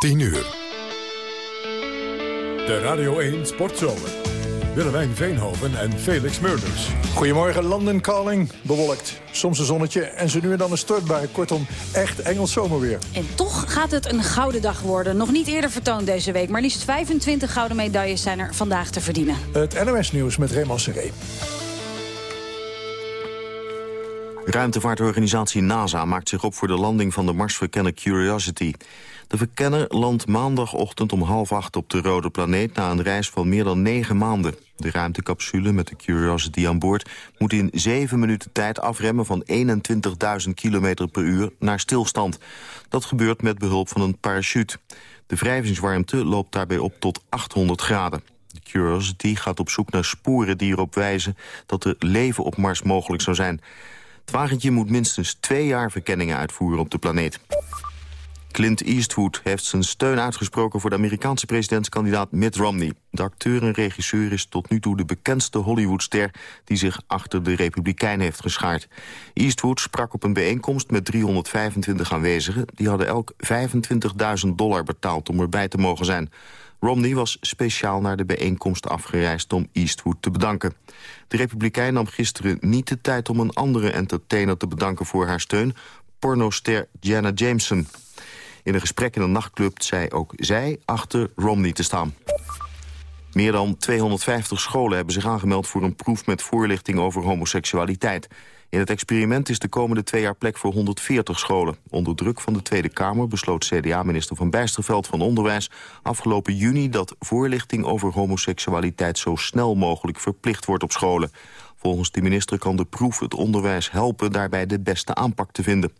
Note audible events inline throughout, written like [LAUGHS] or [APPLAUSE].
10 uur. De Radio 1 Sportzomer. Willemijn Veenhoven en Felix Murders. Goedemorgen, London Calling. Bewolkt. Soms een zonnetje en zo nu en dan een stortbui. Kortom, echt Engels zomerweer. En toch gaat het een gouden dag worden. Nog niet eerder vertoond deze week. Maar liefst 25 gouden medailles zijn er vandaag te verdienen. Het NOS Nieuws met Raymond Seré. Ruimtevaartorganisatie NASA maakt zich op voor de landing van de Marsverkenner Curiosity. De verkenner landt maandagochtend om half acht op de rode planeet... na een reis van meer dan negen maanden. De ruimtecapsule met de Curiosity aan boord... moet in zeven minuten tijd afremmen van 21.000 km per uur naar stilstand. Dat gebeurt met behulp van een parachute. De wrijvingswarmte loopt daarbij op tot 800 graden. De Curiosity gaat op zoek naar sporen die erop wijzen... dat er leven op Mars mogelijk zou zijn... Het wagentje moet minstens twee jaar verkenningen uitvoeren op de planeet. Clint Eastwood heeft zijn steun uitgesproken voor de Amerikaanse presidentskandidaat Mitt Romney. De acteur en regisseur is tot nu toe de bekendste Hollywoodster die zich achter de Republikein heeft geschaard. Eastwood sprak op een bijeenkomst met 325 aanwezigen. Die hadden elk 25.000 dollar betaald om erbij te mogen zijn. Romney was speciaal naar de bijeenkomst afgereisd om Eastwood te bedanken. De Republikein nam gisteren niet de tijd om een andere entertainer te bedanken voor haar steun, pornoster Jana Jameson. In een gesprek in een nachtclub zei ook zij achter Romney te staan. Meer dan 250 scholen hebben zich aangemeld voor een proef met voorlichting over homoseksualiteit. In het experiment is de komende twee jaar plek voor 140 scholen. Onder druk van de Tweede Kamer besloot CDA-minister Van Bijsterveld van Onderwijs afgelopen juni dat voorlichting over homoseksualiteit zo snel mogelijk verplicht wordt op scholen. Volgens de minister kan de proef het onderwijs helpen daarbij de beste aanpak te vinden.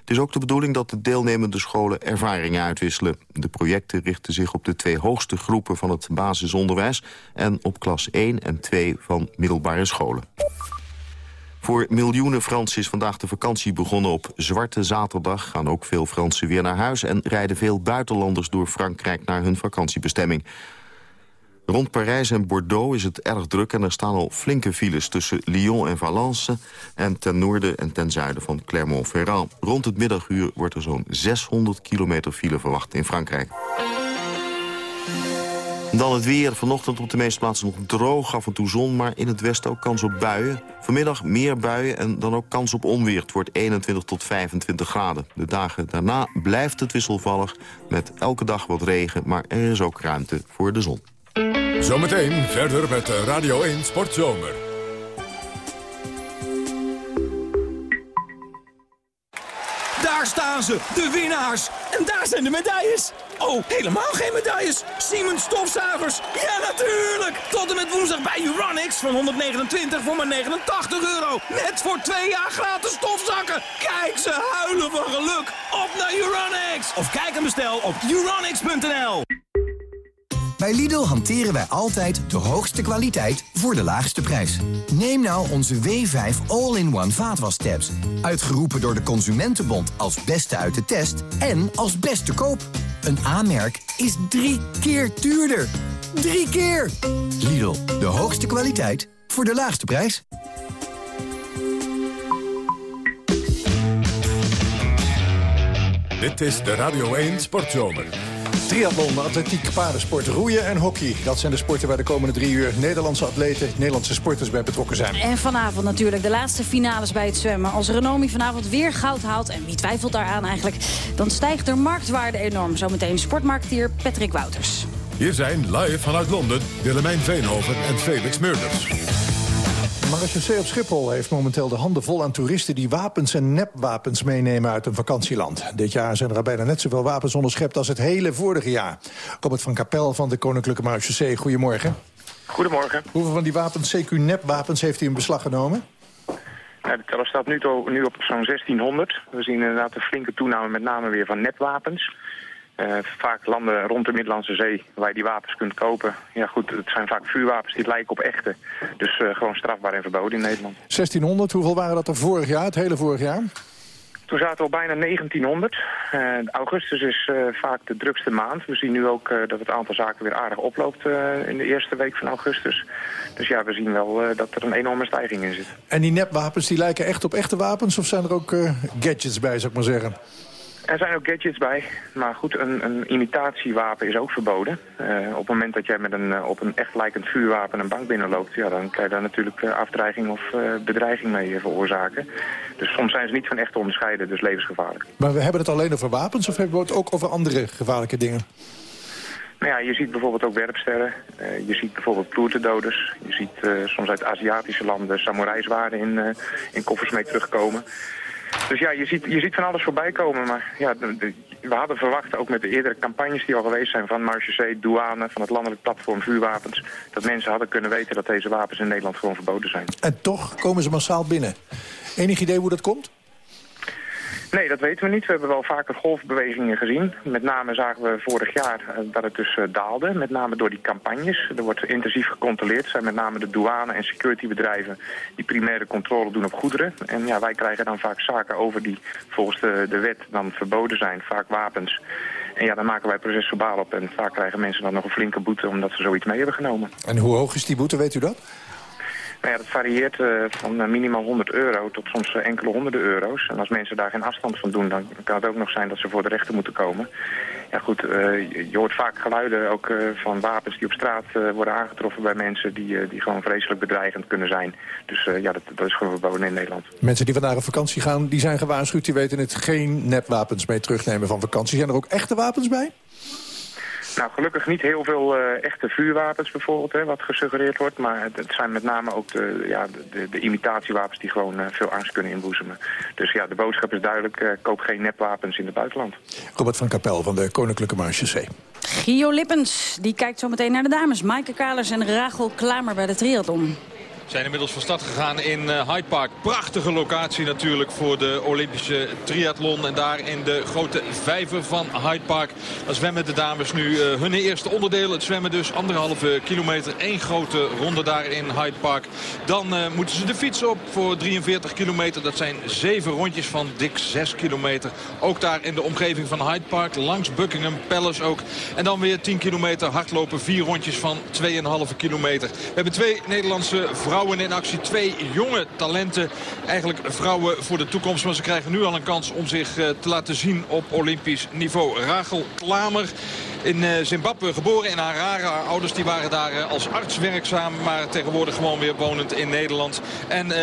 Het is ook de bedoeling dat de deelnemende scholen ervaringen uitwisselen. De projecten richten zich op de twee hoogste groepen van het basisonderwijs... en op klas 1 en 2 van middelbare scholen. Voor miljoenen Fransen is vandaag de vakantie begonnen op Zwarte Zaterdag. Gaan ook veel Fransen weer naar huis en rijden veel buitenlanders door Frankrijk naar hun vakantiebestemming. Rond Parijs en Bordeaux is het erg druk en er staan al flinke files tussen Lyon en Valence en ten noorden en ten zuiden van Clermont-Ferrand. Rond het middaguur wordt er zo'n 600 kilometer file verwacht in Frankrijk. Dan het weer. Vanochtend op de meeste plaatsen nog droog, af en toe zon... maar in het westen ook kans op buien. Vanmiddag meer buien en dan ook kans op onweer. Het wordt 21 tot 25 graden. De dagen daarna blijft het wisselvallig met elke dag wat regen... maar er is ook ruimte voor de zon. Zometeen verder met Radio 1 Sportzomer. Daar staan ze, de winnaars. En daar zijn de medailles. Oh, helemaal geen medailles. Siemens stofzuigers. Ja, natuurlijk. Tot en met woensdag bij Uranix van 129 voor maar 89 euro. Net voor twee jaar gratis stofzakken. Kijk, ze huilen van geluk. Op naar Uranix. Of kijk en bestel op uranix.nl. Bij Lidl hanteren wij altijd de hoogste kwaliteit voor de laagste prijs. Neem nou onze W5 All-in-One vaatwastabs. Uitgeroepen door de Consumentenbond als beste uit de test en als beste koop. Een aanmerk is drie keer duurder. Drie keer! Lidl, de hoogste kwaliteit voor de laagste prijs. Dit is de Radio 1 Sportzomer. Triathlon, atletiek, paardensport, roeien en hockey. Dat zijn de sporten waar de komende drie uur Nederlandse atleten, Nederlandse sporters bij betrokken zijn. En vanavond natuurlijk de laatste finales bij het zwemmen. Als Renomi vanavond weer goud haalt, en wie twijfelt daaraan eigenlijk... dan stijgt de marktwaarde enorm. Zometeen sportmarketeer Patrick Wouters. Hier zijn live vanuit Londen Willemijn Veenhoven en Felix Murders. Marechaussee op Schiphol heeft momenteel de handen vol aan toeristen... die wapens en nepwapens meenemen uit een vakantieland. Dit jaar zijn er bijna net zoveel wapens onderschept als het hele vorige jaar. Robert van Kapel van de Koninklijke Marechaussee, goedemorgen. Goedemorgen. Hoeveel van die wapens, CQ nepwapens, heeft u in beslag genomen? Ja, de teller staat nu, nu op zo'n 1600. We zien inderdaad een flinke toename met name weer van nepwapens. Uh, vaak landen rond de Middellandse Zee waar je die wapens kunt kopen. Ja goed, het zijn vaak vuurwapens die lijken op echte. Dus uh, gewoon strafbaar en verboden in Nederland. 1600, hoeveel waren dat er vorig jaar, het hele vorig jaar? Toen zaten we al bijna 1900. Uh, augustus is vaak de drukste maand. We zien nu ook dat het aantal zaken weer aardig oploopt in de eerste week van augustus. Dus ja, we zien wel dat er een enorme stijging in zit. En die nepwapens die lijken echt op echte wapens of zijn er ook gadgets bij, zou ik maar zeggen? Er zijn ook gadgets bij, maar goed, een, een imitatiewapen is ook verboden. Uh, op het moment dat jij met een, uh, op een echt lijkend vuurwapen een bank binnenloopt, ja, dan kan je daar natuurlijk uh, afdreiging of bedreiging mee veroorzaken. Dus soms zijn ze niet van echt te onderscheiden, dus levensgevaarlijk. Maar we hebben het alleen over wapens of hebben we het ook over andere gevaarlijke dingen? Nou ja, je ziet bijvoorbeeld ook werpsterren. je ziet bijvoorbeeld ploertendoders. Je ziet soms uit Aziatische landen samurai in, in koffers mee terugkomen. Dus ja, je ziet, je ziet van alles voorbij komen. Maar ja, we hadden verwacht, ook met de eerdere campagnes die al geweest zijn... van Marche douane, van het landelijk platform vuurwapens... dat mensen hadden kunnen weten dat deze wapens in Nederland gewoon verboden zijn. En toch komen ze massaal binnen. Enig idee hoe dat komt? Nee, dat weten we niet. We hebben wel vaker golfbewegingen gezien. Met name zagen we vorig jaar eh, dat het dus eh, daalde. Met name door die campagnes. Er wordt intensief gecontroleerd. Het zijn met name de douane- en securitybedrijven die primaire controle doen op goederen. En ja, wij krijgen dan vaak zaken over die volgens de, de wet dan verboden zijn. Vaak wapens. En ja, dan maken wij procesverbaal op. En vaak krijgen mensen dan nog een flinke boete omdat ze zoiets mee hebben genomen. En hoe hoog is die boete, weet u dat? Nou ja, dat varieert uh, van uh, minimaal 100 euro tot soms uh, enkele honderden euro's. En als mensen daar geen afstand van doen, dan kan het ook nog zijn dat ze voor de rechter moeten komen. Ja goed, je, hoort vaak geluiden ook van wapens die op straat worden aangetroffen bij mensen die, die gewoon vreselijk bedreigend kunnen zijn. Dus ja, dat, dat, is gewoon verboden in Nederland. Mensen die vandaag op vakantie gaan, die zijn gewaarschuwd. Die weten het geen nepwapens mee terugnemen van vakantie. Zijn er ook echte wapens bij? Nou, gelukkig niet heel veel uh, echte vuurwapens bijvoorbeeld, hè, wat gesuggereerd wordt. Maar het, het, zijn met name ook de, ja, de, de imitatiewapens die gewoon uh, veel angst kunnen inboezemen. Dus ja, de boodschap is duidelijk, uh, koop geen nepwapens in het buitenland. Robert van Kapel van de Koninklijke Marche Gio Lippens, die kijkt zo meteen naar de dames. Maaike Kalers en Rachel Klamer bij de triathlon zijn inmiddels van start gegaan in eh, Hyde Park. Prachtige locatie natuurlijk voor de Olympische triathlon. En daar in de grote vijver van Hyde Park. Dan zwemmen de dames nu uh, hun eerste onderdeel. Het zwemmen dus anderhalve kilometer. één grote ronde daar in Hyde Park. Dan uh, moeten ze de fiets op voor 43 kilometer. Dat zijn zeven rondjes van dik 6 kilometer. Ook daar in de omgeving van Hyde Park. Langs Buckingham Palace ook. En dan weer 10 kilometer hardlopen. Vier rondjes van 2,5 kilometer. We hebben twee Nederlandse vrouwen vrouwen in actie. Twee jonge talenten. Eigenlijk vrouwen voor de toekomst. Maar ze krijgen nu al een kans om zich eh, te laten zien op Olympisch niveau. Rachel Klamer in eh, Zimbabwe geboren in Harare. Haar ouders die waren daar eh, als arts werkzaam, maar tegenwoordig gewoon weer wonend in Nederland. En uh,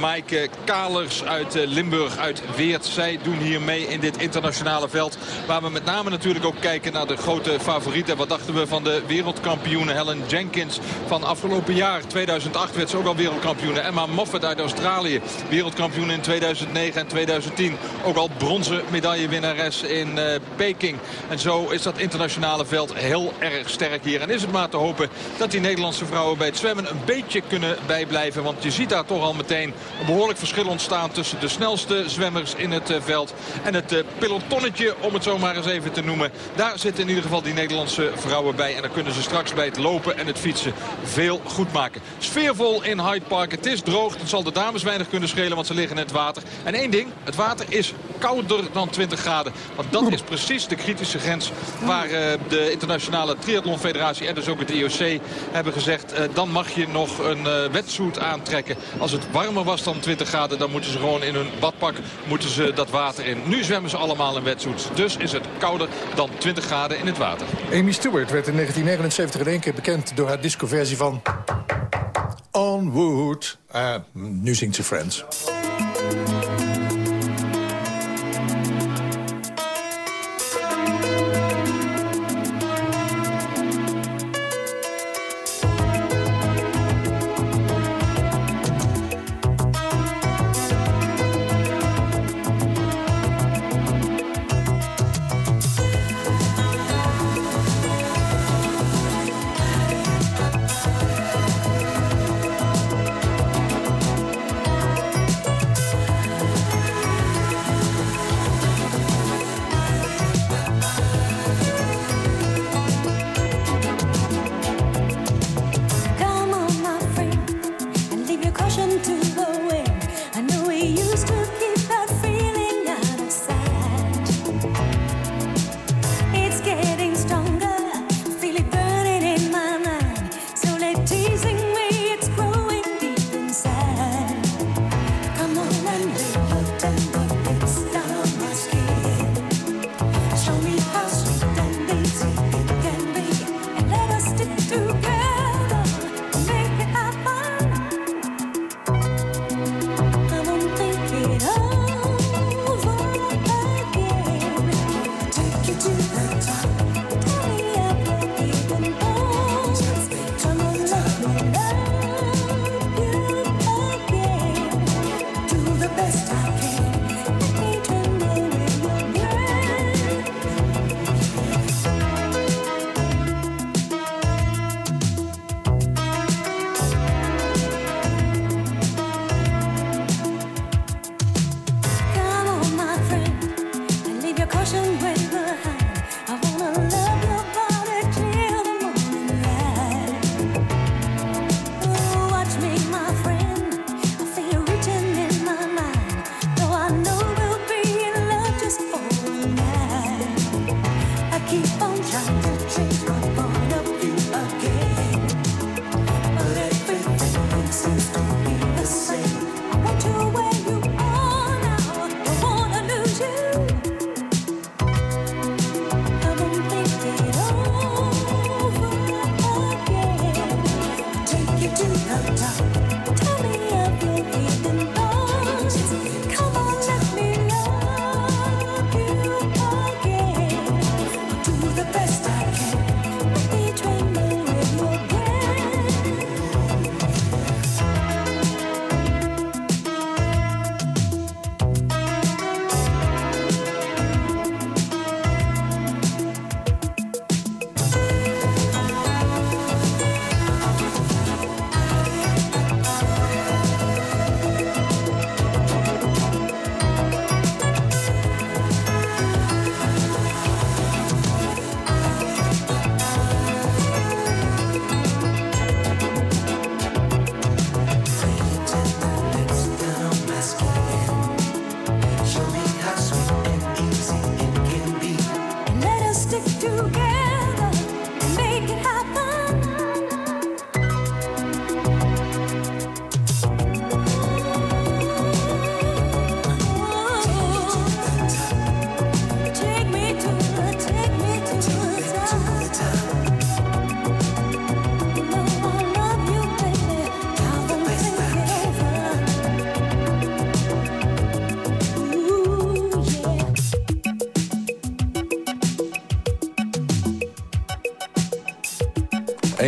Maaike Kalers uit Limburg, uit Weert. Zij doen hier mee in dit internationale veld. Waar we met name natuurlijk ook kijken naar de grote favorieten. Wat dachten we van de wereldkampioene Helen Jenkins van afgelopen jaar. 2008 werd ze ook al wereldkampioene. Emma Moffat uit Australië. Wereldkampioen in 2009 en 2010. Ook al bronzen medaillewinnares in Peking. En zo is dat internationaal veld heel erg sterk hier. En is het maar te hopen dat die Nederlandse vrouwen bij het zwemmen een beetje kunnen bijblijven. Want je ziet daar toch al meteen een behoorlijk verschil ontstaan tussen de snelste zwemmers in het eh, veld. En het eh, pelotonnetje, om het zo maar eens even te noemen. Daar zitten in ieder geval die Nederlandse vrouwen bij. En dan kunnen ze straks bij het lopen en het fietsen veel goed maken. Sfeervol in Hyde Park. Het is droog. Het zal de dames weinig kunnen schelen, want ze liggen in het water. En één ding, het water is kouder dan 20 graden. Want dat is precies de kritische grens waar uh, de internationale triathlonfederatie en dus ook het IOC hebben gezegd... Uh, dan mag je nog een uh, wetsuit aantrekken. Als het warmer was dan 20 graden, dan moeten ze gewoon in hun badpak moeten ze dat water in. Nu zwemmen ze allemaal in wetsuits. Dus is het kouder dan 20 graden in het water. Amy Stewart werd in 1979 in één keer bekend door haar discoversie van... Onwood. Uh, nu zingt ze Friends.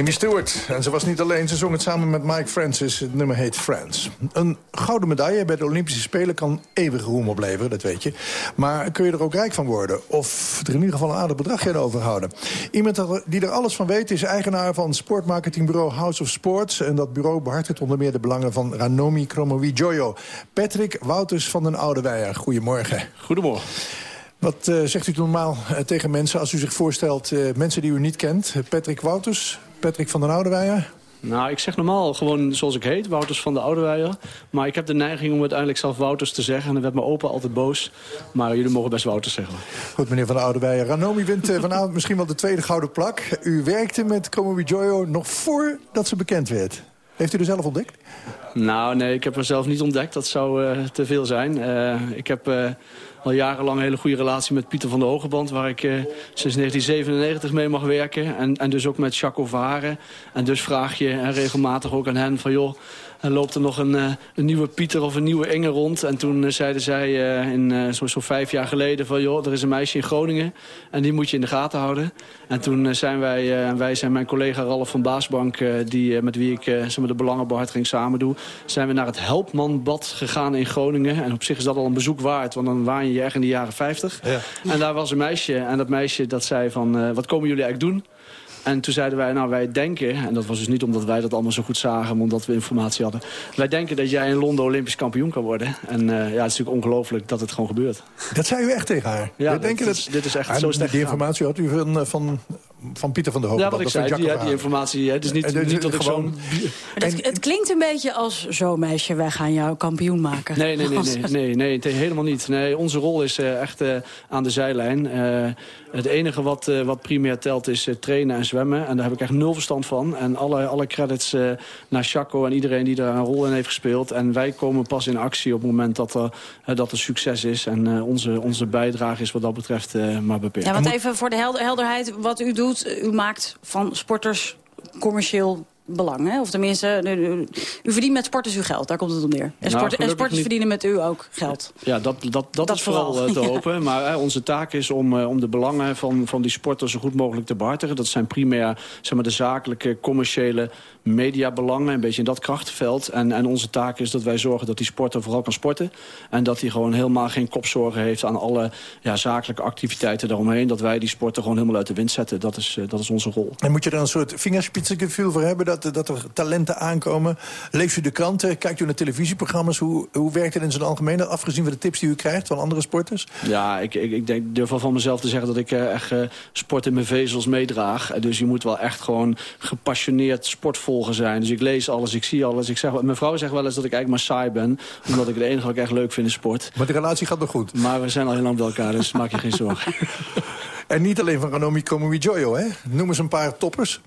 Amy Stewart. En ze was niet alleen, ze zong het samen met Mike Francis. Het nummer heet Friends. Een gouden medaille bij de Olympische Spelen kan eeuwige roem opleveren, dat weet je. Maar kun je er ook rijk van worden? Of er in ieder geval een aardig bedragje aan overhouden? Iemand die er alles van weet is eigenaar van sportmarketingbureau House of Sports. En dat bureau behartigt onder meer de belangen van Ranomi Jojo. Patrick Wouters van den Oude Weijer. Goedemorgen. Goedemorgen. Wat uh, zegt u normaal uh, tegen mensen als u zich voorstelt... Uh, mensen die u niet kent? Patrick Wouters, Patrick van den Oudeweijer? Nou, ik zeg normaal gewoon zoals ik heet, Wouters van de Oudeweijer. Maar ik heb de neiging om uiteindelijk zelf Wouters te zeggen. En dan werd mijn opa altijd boos. Maar jullie mogen best Wouters zeggen. Goed, meneer van de Oudeweijer. Ranomi wint uh, vanavond [LAUGHS] misschien wel de tweede gouden plak. U werkte met Komowi Joyo nog voordat ze bekend werd. Heeft u er zelf ontdekt? Nou, nee, ik heb er zelf niet ontdekt. Dat zou uh, te veel zijn. Uh, ik heb al jarenlang een hele goede relatie met Pieter van der Hogeband... waar ik eh, sinds 1997 mee mag werken. En, en dus ook met Jacques Varen. En dus vraag je en regelmatig ook aan hen van... joh, en loopt er nog een, eh, een, nieuwe Pieter of een nieuwe Inge rond. En toen eh, zeiden zij uh, in zo'n zo vijf jaar geleden van... joh, er is een meisje in Groningen en die moet je in de gaten houden. En toen zijn wij, wij zijn mijn collega Ralf van Baasbank... die, met wie ik zeg maar, de belangenbehartiging samen doe... zijn we naar het Helpmanbad gegaan in Groningen. En op zich is dat al een bezoek waard, want dan waan je je echt in de jaren 50. Ja. En daar was een meisje en dat meisje dat zei van... wat komen jullie eigenlijk doen? En toen zeiden wij, nou wij denken, en dat was dus niet omdat wij dat allemaal zo goed zagen... maar omdat we informatie hadden. Wij denken dat jij in Londen Olympisch kampioen kan worden. En uh, ja, het is natuurlijk ongelooflijk dat het gewoon gebeurt. Dat zei u echt tegen haar? Ja, dit, denken dat, is, dit is echt zo sterk Die informatie had u van, eh, van, van Pieter van der Hoop. Ja, wat ik zei, die, die informatie. Het is niet, en, niet dat ik zo'n... Het, het, klinkt een beetje als zo meisje, wij gaan jou kampioen maken. Nee, nee, nee, nee, nee, nee, helemaal niet. Nee, onze rol is uh, echt uh, aan de zijlijn. Uh, het enige wat, wat primair telt is trainen en zwemmen. En daar heb ik echt nul verstand van. En alle, alle credits naar Chaco en iedereen die daar een rol in heeft gespeeld. En wij komen pas in actie op het moment dat er, dat er succes is. En onze, onze bijdrage is wat dat betreft maar beperkt. Ja, want even voor de helderheid, wat u doet u maakt van sporters commercieel belang, hè? Of tenminste, u, u verdient met sporters uw geld. Daar komt het op neer. En, Nou, sport, en gelukkig sporters niet. verdienen met u ook geld. Ja, dat, dat, dat, Dat is vooral, vooral, eh, te [LAUGHS] ja. hopen. Maar eh, onze taak is om, eh, om de belangen van, van die sporters zo goed mogelijk te behartigen. Dat zijn primair zeg maar, de zakelijke, commerciële mediabelangen. Een beetje in dat krachtenveld. En, en onze taak is dat wij zorgen dat die sporter vooral kan sporten. En dat hij gewoon helemaal geen kopzorgen heeft aan alle ja, zakelijke activiteiten daaromheen. Dat wij die sporter gewoon helemaal uit de wind zetten. Dat is, eh, dat is onze rol. En moet je er een soort vingerspitsengevoel voor hebben... Dat, dat er talenten aankomen? Leest u de kranten? Kijkt u naar televisieprogramma's? Hoe, hoe werkt het in zijn algemeen? Afgezien van de tips die u krijgt van andere sporters? Ja, ik, ik, ik denk, durf wel van mezelf te zeggen dat ik eh, echt eh, sport in mijn vezels meedraag. Dus je moet wel echt gewoon gepassioneerd sportvolger zijn. Dus ik lees alles, ik zie alles. Ik zeg, mijn vrouw zegt wel eens dat ik eigenlijk maar saai ben. Omdat ik het enige wat ik echt leuk vind is sport. Maar de relatie gaat nog goed. Maar we zijn al heel lang bij elkaar, dus maak je geen zorgen. [LAUGHS] En niet alleen van Ranomi Komujoyo, hè? Noem eens een paar toppers.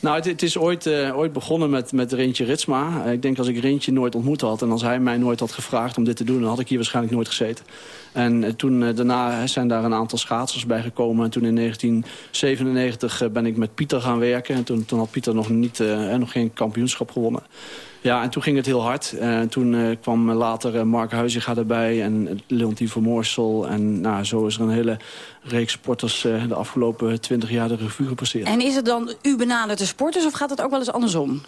Nou, het, is ooit, eh, ooit begonnen met, met Rintje Ritsma. Eh, ik denk als ik Rintje nooit ontmoet had... en als hij mij nooit had gevraagd om dit te doen... dan had ik hier waarschijnlijk nooit gezeten. En eh, toen daarna zijn daar een aantal schaatsers bij gekomen. En toen in 1997 eh, ben ik met Pieter gaan werken. En toen, toen had Pieter nog, niet, nog geen kampioenschap gewonnen. Ja, en toen ging het heel hard. Eh, toen eh, kwam later eh, Mark Huizinga erbij en Leontien van Moorsel. En nou, zo is er een hele reeks sporters de afgelopen twintig jaar de revue gepasseerd. En is het dan u benadert de sporters of gaat het ook wel eens andersom?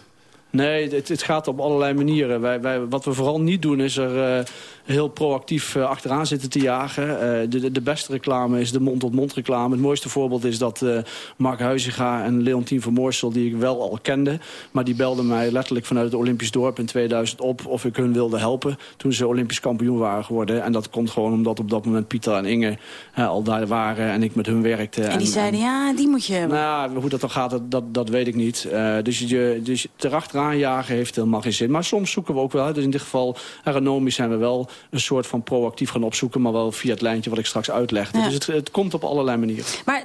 Nee, het, het gaat op allerlei manieren. Wij, wij, wat we vooral niet doen is er eh, heel proactief eh, achteraan zitten te jagen. Eh, de, de, beste reclame is de mond-tot-mond reclame. Het mooiste voorbeeld is dat Mark Huizinga en Leontien van Moorsel... die ik wel al kende, maar die belden mij letterlijk vanuit het Olympisch dorp in 2000 op... of ik hun wilde helpen toen ze Olympisch kampioen waren geworden. En dat komt gewoon omdat op dat moment Pieter en Inge al daar waren... en ik met hun werkte. En die zeiden, ja, die moet je hebben. Nou, hoe dat dan gaat, dat, dat, dat weet ik niet. Dus, je, dus erachteraan jagen heeft helemaal geen zin. Maar soms zoeken we ook wel. Dus in dit geval, aeronomisch zijn we wel een soort van proactief gaan opzoeken... maar wel via het lijntje wat ik straks uitlegde. Ja. Dus het, het komt op allerlei manieren. Maar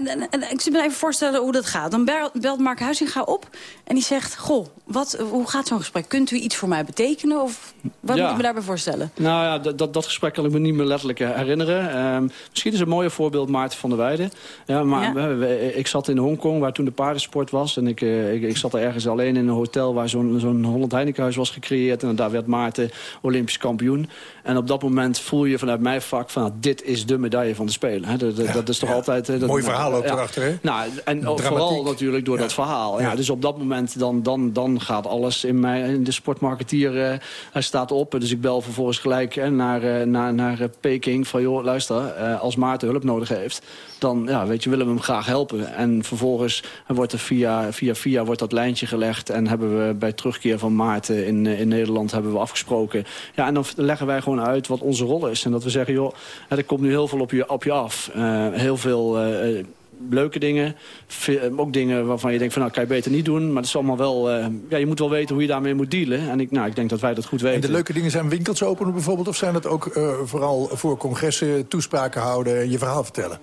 ik zit me even voorstellen hoe dat gaat. Dan bel- belt Mark Huizinga op en die zegt... Goh, wat, hoe gaat zo'n gesprek? Kunt u iets voor mij betekenen? Of wat Ja. moet ik me daarbij voorstellen? Nou ja, dat, dat, dat gesprek kan ik me niet meer letterlijk eh, herinneren. Ehm, misschien is een mooie voorbeeld Maarten van der Weijden. Ja, maar Ja. ik zat in Hongkong, waar toen de paardensport was. En ik, eh, ik, ik zat er ergens alleen in een hotel waar zo'n zo'n Holland Heinekenhuis was gecreëerd. En daar werd Maarten Olympisch kampioen. En op dat moment voel je vanuit mijn vak van... nou, dit is de medaille van de Spelen. Hè. Dat, is toch altijd... dat- Mooi verhaal ook erachter, hè? Nou, en Dramatiek. vooral natuurlijk door dat verhaal. Ja. Dus op dat moment dan, dan, dan gaat alles in, mij, in de sportmarketeer eh, hij staat op. Dus ik bel vervolgens gelijk eh, naar, naar, naar eh, Peking van... joh, luister, als Maarten hulp nodig heeft... dan ja, weet je, willen we hem graag helpen. En vervolgens wordt er via, via, via wordt dat lijntje gelegd... en hebben we bij terugkeer van Maarten in, eh, in Nederland hebben we afgesproken. Ja, en dan leggen wij gewoon uit wat onze rol is. En dat we zeggen, joh, er komt nu heel veel op je, op je af. Eh, heel veel... eh, leuke dingen. Ook dingen waarvan je denkt van nou kan je beter niet doen. Maar het is allemaal wel. ja, je moet wel weten hoe je daarmee moet dealen. En ik, nou, ik denk dat wij dat goed weten. En de leuke dingen zijn winkels openen bijvoorbeeld... of zijn het ook vooral voor congressen toespraken houden en je verhaal vertellen?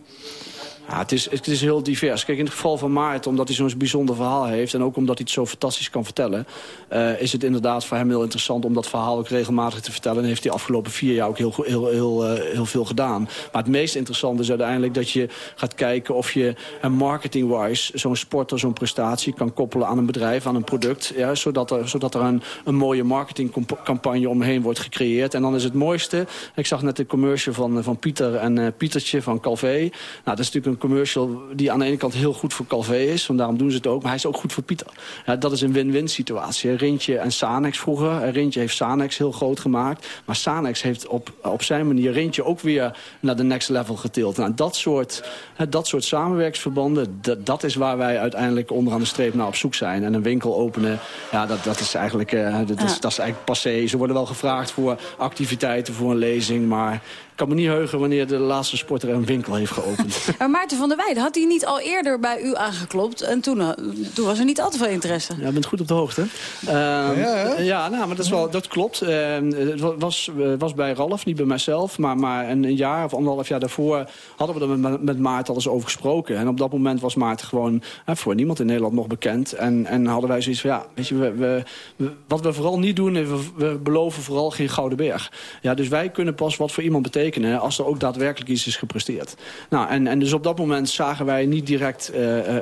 Ja, het, is, het is heel divers. Kijk, in het geval van Maarten, omdat hij zo'n bijzonder verhaal heeft... en ook omdat hij het zo fantastisch kan vertellen... eh, is het inderdaad voor hem heel interessant om dat verhaal ook regelmatig te vertellen. En heeft hij de afgelopen vier jaar ook heel, heel, heel, eh, heel veel gedaan. Maar het meest interessante is uiteindelijk dat je gaat kijken... of je marketing-wise zo'n sporter, zo'n prestatie kan koppelen aan een bedrijf, aan een product. Ja, zodat er, zodat er een, een mooie marketingcampagne omheen wordt gecreëerd. En dan is het mooiste... Ik zag net de commercial van, van Pieter en eh, Pietertje van Calvé. Nou, dat is natuurlijk een commercial die aan de ene kant heel goed voor Calvé is. Want daarom doen ze het ook. Maar hij is ook goed voor Pieter. Ja, dat is een win-win situatie. Rintje en Sanex vroeger. Rintje heeft Sanex heel groot gemaakt. Maar Sanex heeft op, op zijn manier Rintje ook weer naar de next level getild. Nou, dat soort, dat soort samenwerksverbanden, dat, dat is waar wij uiteindelijk onderaan de streep naar op zoek zijn. En een winkel openen, ja, dat, dat is eigenlijk, eh, dat, is, dat is eigenlijk passé. Ze worden wel gevraagd voor activiteiten, voor een lezing. Maar kan me niet heugen wanneer de laatste sporter een winkel heeft geopend. [LAUGHS] Maar Maarten van der Weijden, had hij niet al eerder bij u aangeklopt? En toen, eh, toen was er niet al te veel interesse. Ja, je bent goed op de hoogte. Ehm, ja, nou, maar dat, is wel, dat klopt. Ehm, het wa- was, eh, was bij Ralf, niet bij mijzelf. Maar, maar een, een jaar of anderhalf jaar daarvoor hadden we er met, met Maarten al eens over gesproken. En op dat moment was Maarten gewoon eh, voor niemand in Nederland nog bekend. En, en hadden wij zoiets van, ja, weet je, we, we, we- wat we vooral niet doen... is we, we beloven vooral geen gouden berg. Ja, dus wij kunnen pas wat voor iemand betekenen betekenen als er ook daadwerkelijk iets is gepresteerd. Nou, en, en dus op dat moment zagen wij niet direct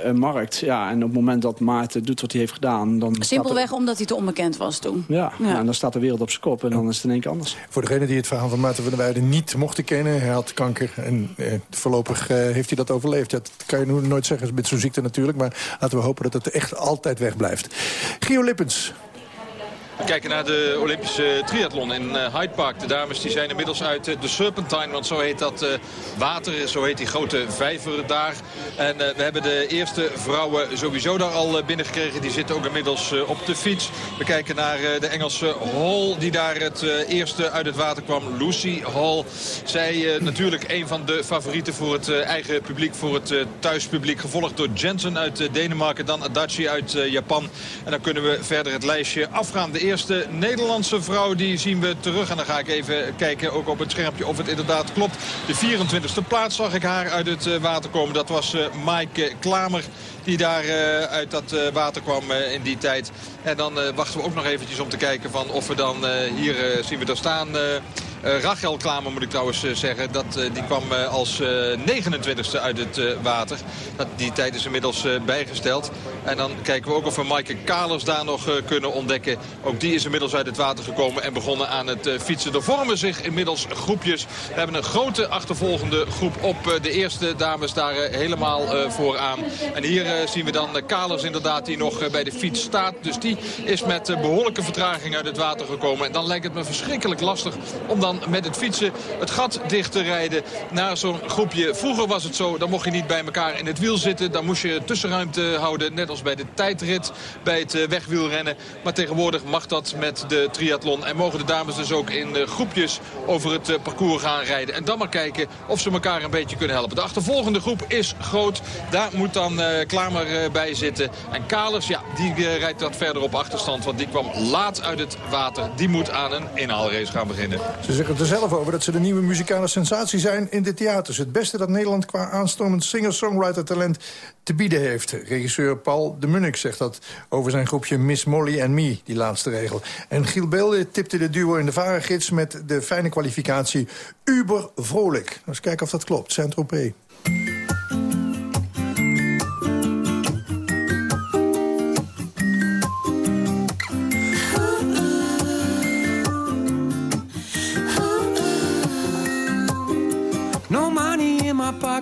een markt. Ja, en op het moment dat Maarten doet wat hij heeft gedaan... Dan Simpelweg omdat hij te onbekend was toen. Ja, ja. en dan staat de wereld op zijn kop en dan is het in één keer anders. Voor degene die het verhaal van Maarten van der Weijden niet mochten kennen... hij had kanker en eh, voorlopig eh, heeft hij dat overleefd. Ja, dat kan je nooit zeggen met zo'n ziekte natuurlijk... maar laten we hopen dat het echt altijd wegblijft. Gio Lippens, we kijken naar de Olympische triathlon in eh, Hyde Park. De dames die zijn inmiddels uit eh, de Serpentine, want zo heet dat eh, water. Zo heet die grote vijver daar. En we hebben de eerste vrouwen sowieso daar al binnengekregen. Die zitten ook inmiddels op de fiets. We kijken naar de Engelse Hall die daar het eerste uit het water kwam. Lucy Hall. Zij natuurlijk een van de favorieten voor het eigen publiek, voor het thuispubliek. Gevolgd door Jensen uit Denemarken, dan Adachi uit Japan. En dan kunnen we verder het lijstje afgaan. De eerste Nederlandse vrouw die zien we terug. En dan ga ik even kijken ook op het schermpje of het inderdaad klopt. De 24e plaats zag ik haar uit het eh, water komen. Dat was uh, Maaike Klamer die daar uh, uit dat uh, water kwam uh, in die tijd. En dan wachten we ook nog eventjes om te kijken van of we dan hier zien we daar staan... Uh, Rachel Klamer moet ik trouwens zeggen. Dat, die kwam als 29ste uit het water. Dat, die tijd is inmiddels bijgesteld. En dan kijken we ook of we Maaike Kalers daar nog kunnen ontdekken. Ook die is inmiddels uit het water gekomen en begonnen aan het fietsen. Er vormen zich inmiddels groepjes. We hebben een grote achtervolgende groep op de eerste dames daar helemaal vooraan. En hier zien we dan Kalers inderdaad die nog bij de fiets staat. Dus die is met behoorlijke vertraging uit het water gekomen. En dan lijkt het me verschrikkelijk lastig om dan met het fietsen het gat dicht te rijden naar zo'n groepje. Vroeger was het zo, dan mocht je niet bij elkaar in het wiel zitten. Dan moest je tussenruimte houden, net als bij de tijdrit, bij het eh, wegwielrennen. Maar tegenwoordig mag dat met de triathlon. En mogen de dames dus ook in eh, groepjes over het eh, parcours gaan rijden. En dan maar kijken of ze elkaar een beetje kunnen helpen. De achtervolgende groep is groot. Daar moet dan Klamer bij zitten. En Kalers, ja, die rijdt wat verder op achterstand. Want die kwam laat uit het water. Die moet aan een inhaalrace gaan beginnen zeggen er zelf over dat ze de nieuwe muzikale sensatie zijn in de theaters. Het beste dat Nederland qua aanstormend singer-songwriter-talent te bieden heeft. Regisseur Paul de Munnik zegt dat over zijn groepje Miss Molly and Me, die laatste regel. En Giel Beelde tipte de duo in de varengids met de fijne kwalificatie Uber Vrolijk. Eens kijken of dat klopt. Saint-Tropez.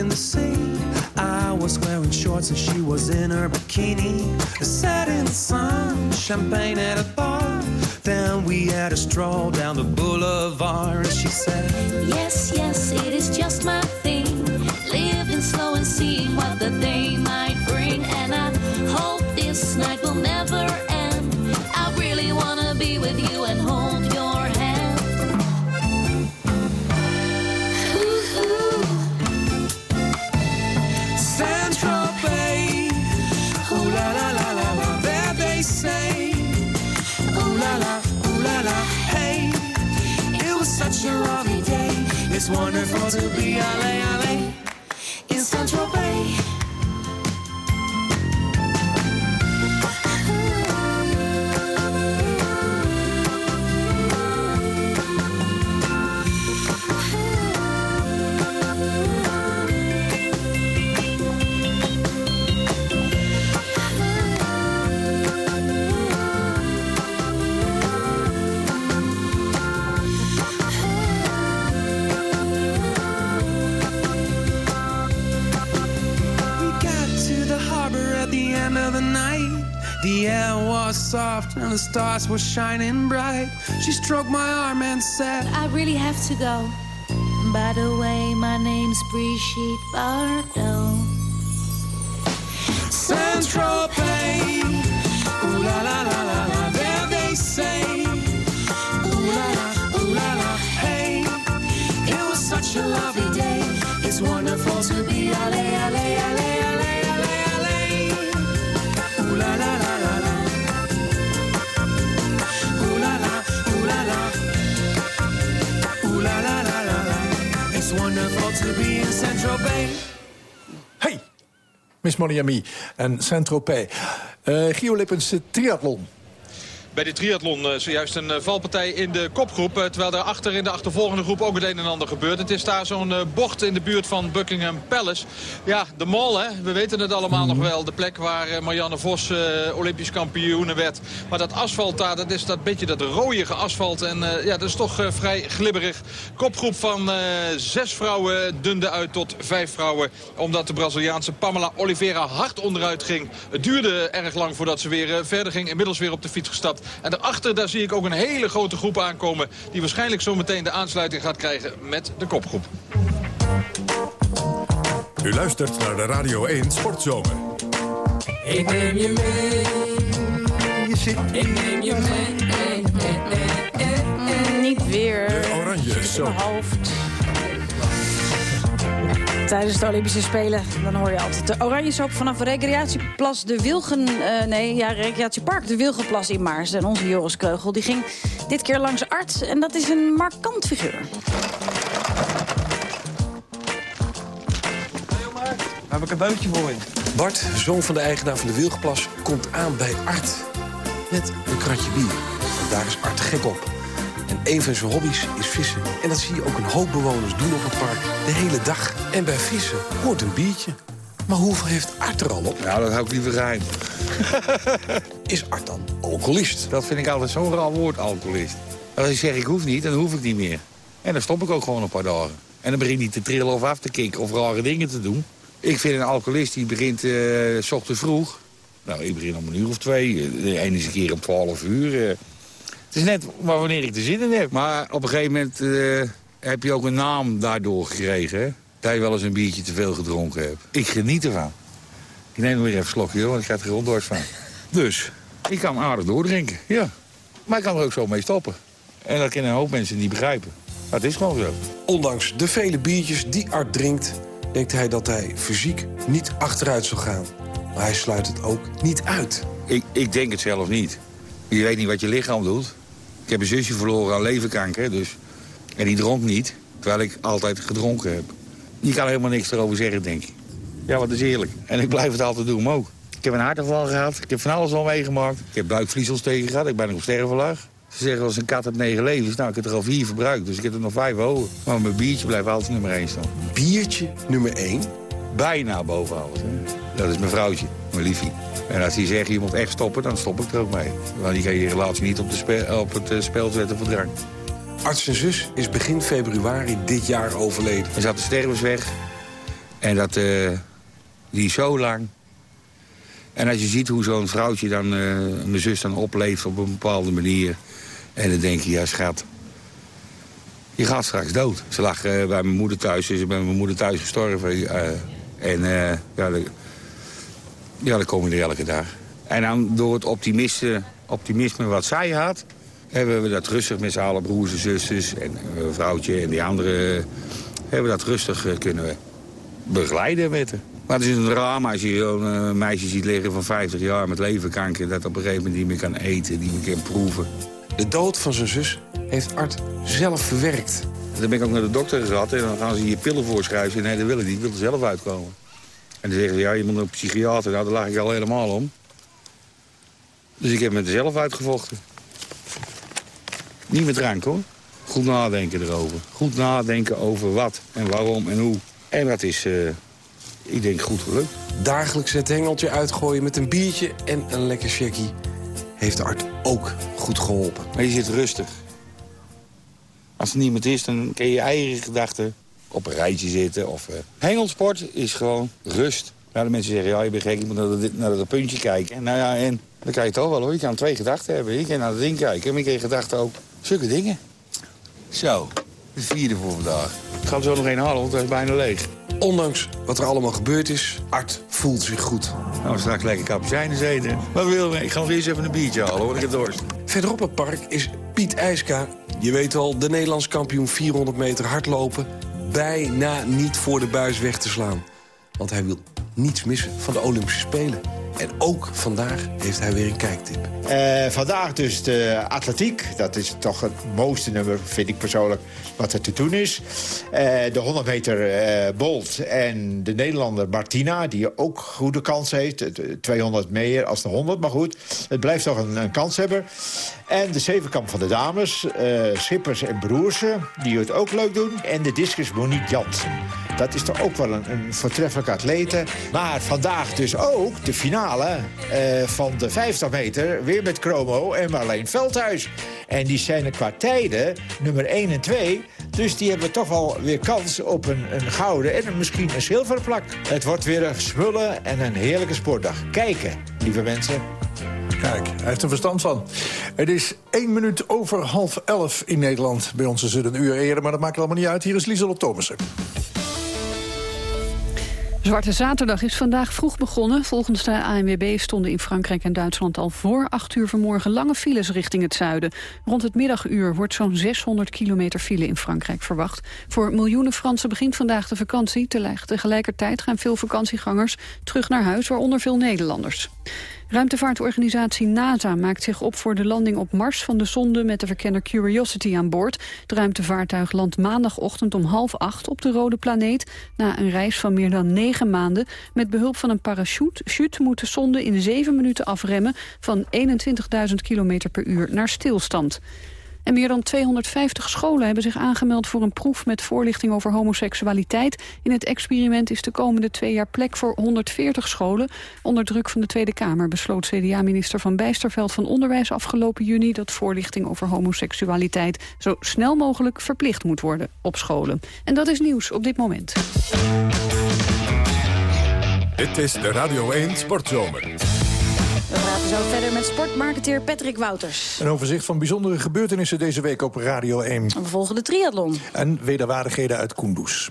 In the sea. I was wearing shorts and she was in her bikini. I Sat in the sun, champagne at a bar. Then we had a stroll down the boulevard, and she said, Yes, yes, it is just my thing. Living slow and seeing what the day might It was such a lovely day. It's wonderful to be ale ale the stars were shining bright. She stroked my arm and said, I really have to go. By the way, my name's Brigitte Bardot. Central Bay. Ooh la la la la la, there they say. Ooh la la, ooh la la, hey. It was such a lovely day. It's wonderful to be ale, ale, Wonderful to be in Bay. Hey, Miss Moniami en Saint-Tropez. Uh, Gio Lippens, triathlon. Bij de triathlon uh, zojuist een uh, valpartij in de kopgroep. Uh, terwijl er achter in de achtervolgende groep ook het een en ander gebeurt. Het is daar zo'n bocht in de buurt van Buckingham Palace. Ja, de mall, hè. We weten het allemaal nog wel. De plek waar Marianne Vos Olympisch kampioene werd. Maar dat asfalt daar, dat is dat beetje dat rooiige asfalt. En ja, dat is toch vrij glibberig. Kopgroep van zes vrouwen dunde uit tot vijf vrouwen. Omdat de Braziliaanse Pamela Oliveira hard onderuit ging. Het duurde erg lang voordat ze weer verder ging. Inmiddels weer op de fiets gestapt. En daarachter daar zie ik ook een hele grote groep aankomen... die waarschijnlijk zo meteen de aansluiting gaat krijgen met de kopgroep. U luistert naar de Radio 1 Sportzomer. Ik neem je mee. Je zit. Ik neem je mee. Niet weer. De oranje zo. Mijn hoofd. Tijdens de Olympische Spelen dan hoor je altijd de oranje soap vanaf recreatieplas de Wilgen... Uh, nee, ja, recreatiepark de Wilgenplas in Maars. En onze Joris Kreugel die ging dit keer langs arts. En dat is een markant figuur. We hebben een cadeautje voor je. Bart, zoon van de eigenaar van de Wilgenplas, komt aan bij Art. Met een kratje bier. Daar is Art gek op. En een van zijn hobby's is vissen. En dat zie je ook een hoop bewoners doen op het park. De hele dag. En bij vissen hoort een biertje. Maar hoeveel heeft Art er al op? Nou, dat hou ik liever geheim. [LAUGHS] is Art dan alcoholist? Dat vind ik altijd zo'n raar woord, alcoholist. Als ik zeg ik hoef niet, dan hoef ik niet meer. En dan stop ik ook gewoon een paar dagen. En dan begin ik niet te trillen of af te kicken of rare dingen te doen. Ik vind een alcoholist die begint uh, s ochtends vroeg. Nou, ik begin om een uur of twee. De ene is een keer om twaalf uur. Uh, het is net maar wanneer ik er zin in heb. Maar op een gegeven moment uh, heb je ook een naam daardoor gekregen. Hè? Dat je wel eens een biertje te veel gedronken hebt. Ik geniet ervan. Ik neem nog weer even een slokje, hoor, want ik ga er gewoon door van. [LAUGHS] Dus, ik kan aardig doordrinken, ja. Maar ik kan er ook zo mee stoppen. En dat kunnen een hoop mensen niet begrijpen. Maar het is gewoon zo. Ondanks de vele biertjes die Art drinkt... denkt hij dat hij fysiek niet achteruit zal gaan. Maar hij sluit het ook niet uit. Ik, ik denk het zelf niet. Je weet niet wat je lichaam doet. Ik heb een zusje verloren aan leverkanker, dus... En die dronk niet, terwijl ik altijd gedronken heb. Je kan helemaal niks erover zeggen, denk ik. Ja, wat is eerlijk. En ik blijf het altijd doen ook. Ik heb een hartaanval gehad, ik heb van alles al meegemaakt. Ik heb buikvliesels tegen gehad, ik ben nog op stervenlaag. Ze zeggen als een kat heeft negen levens. Nou, ik heb er al vier verbruikt, dus ik heb er nog vijf over. Maar mijn biertje blijft altijd nummer één staan. Biertje nummer één? Bijna boven alles. Hè. Dat is mijn vrouwtje, mijn liefie. En als die zegt, je moet echt stoppen, dan stop ik er ook mee. Want die kan je relatie niet op, de spe op het uh, spel zetten voor drank. Arts en zus is begin februari dit jaar overleden. Hij zat de stervensweg. En dat, uh, die is zo lang. En als je ziet hoe zo'n vrouwtje dan, uh, mijn zus dan opleeft op een bepaalde manier. En dan denk je, ja schat, je gaat straks dood. Ze lag uh, bij mijn moeder thuis, ze is bij mijn moeder thuis gestorven. En ja, ja, dan kom je er elke dag. En dan door het optimisme, optimisme wat zij had... hebben we dat rustig met z'n allen broers en zusters... en een vrouwtje en die anderen... hebben we dat rustig kunnen begeleiden met haar. Maar het is een drama als je zo'n uh, meisje ziet liggen van 50 jaar met leverkanker... dat op een gegeven moment niet meer kan eten, niet meer kan proeven. De dood van zijn zus heeft Art zelf verwerkt. Dan ben ik ook naar de dokter gehad en dan gaan ze je pillen voorschrijven. Nee, dat wil ik niet, ik wil er zelf uitkomen. En dan zeggen ze, ja, je moet een psychiater. Nou, daar lag ik al helemaal om. Dus ik heb me er zelf uitgevochten. Niet met drank, hoor. Goed nadenken erover. Goed nadenken over wat en waarom en hoe. En dat is, uh, ik denk, goed gelukt. Dagelijks het hengeltje uitgooien met een biertje en een lekker checkie... heeft de Art ook goed geholpen. Maar je zit rustig. Als er niemand is, dan kun je je eigen gedachten op een rijtje zitten. Of, uh... Hengelsport is gewoon rust. Nou, de mensen zeggen, ja, je bent gek, je moet naar, dat, naar dat puntje kijken. Nou ja, en dan kan je toch wel hoor. Je kan twee gedachten hebben. Je kan naar het ding kijken, maar je kan gedachten ook. Zulke dingen. Zo, de vierde voor vandaag. Ik ga er zo nog één halen, want hij is bijna leeg. Ondanks wat er allemaal gebeurd is, Art voelt zich goed. Nou, we straks lekker kapiteins eten. Wat wil we? Ik ga nog eerst even een biertje halen, hoor. Ik heb dorst. Verderop het park is Piet IJska. Je weet al, de Nederlands kampioen 400 meter hardlopen. Bijna niet voor de buis weg te slaan. Want hij wil niets missen van de Olympische Spelen. En ook vandaag heeft hij weer een kijktip. Uh, vandaag dus de atletiek. Dat is toch het mooiste nummer, vind ik persoonlijk, wat er te doen is. Uh, de 100 meter uh, Bolt en de Nederlander Martina... die ook goede kans heeft. 200 meer als de 100, maar goed. Het blijft toch een, een kanshebber. En de zevenkamp van de dames. Schippers en Broersen, die het ook leuk doen. En de discus Monique Jansen. Dat is toch ook wel een, een voortreffelijke atlete. Maar vandaag dus ook de finale uh, van de 50 meter... weer met Chromo en Marleen Veldhuis. En die zijn qua tijden nummer 1 en 2. Dus die hebben toch wel weer kans op een, een gouden en een, misschien een zilveren plak. Het wordt weer een smullen en een heerlijke sportdag. Kijken, lieve mensen. Kijk, hij heeft er verstand van. Het is één minuut over half elf in Nederland. Bij ons is het een uur eerder, maar dat maakt allemaal niet uit. Hier is Lieselot Thomassen. Zwarte Zaterdag is vandaag vroeg begonnen. Volgens de ANWB stonden in Frankrijk en Duitsland al voor 8 uur vanmorgen lange files richting het zuiden. Rond het middaguur wordt zo'n 600 kilometer file in Frankrijk verwacht. Voor miljoenen Fransen begint vandaag de vakantie. Tegelijkertijd gaan veel vakantiegangers terug naar huis, waaronder veel Nederlanders. Ruimtevaartorganisatie NASA maakt zich op voor de landing op Mars van de zonde met de verkenner Curiosity aan boord. Het ruimtevaartuig landt maandagochtend om half acht op de rode planeet na een reis van meer dan negen maanden. Met behulp van een parachute moet de zonde in zeven minuten afremmen van 21.000 km per uur naar stilstand. En meer dan 250 scholen hebben zich aangemeld voor een proef met voorlichting over homoseksualiteit. In het experiment is de komende twee jaar plek voor 140 scholen. Onder druk van de Tweede Kamer besloot CDA-minister Van Bijsterveld van Onderwijs afgelopen juni dat voorlichting over homoseksualiteit zo snel mogelijk verplicht moet worden op scholen. En dat is nieuws op dit moment. Dit is de Radio 1 Sportzomer. Zo verder met sportmarketeer Patrick Wouters. Een overzicht van bijzondere gebeurtenissen deze week op Radio 1. We volgen de triathlon. En wederwaardigheden uit Kunduz.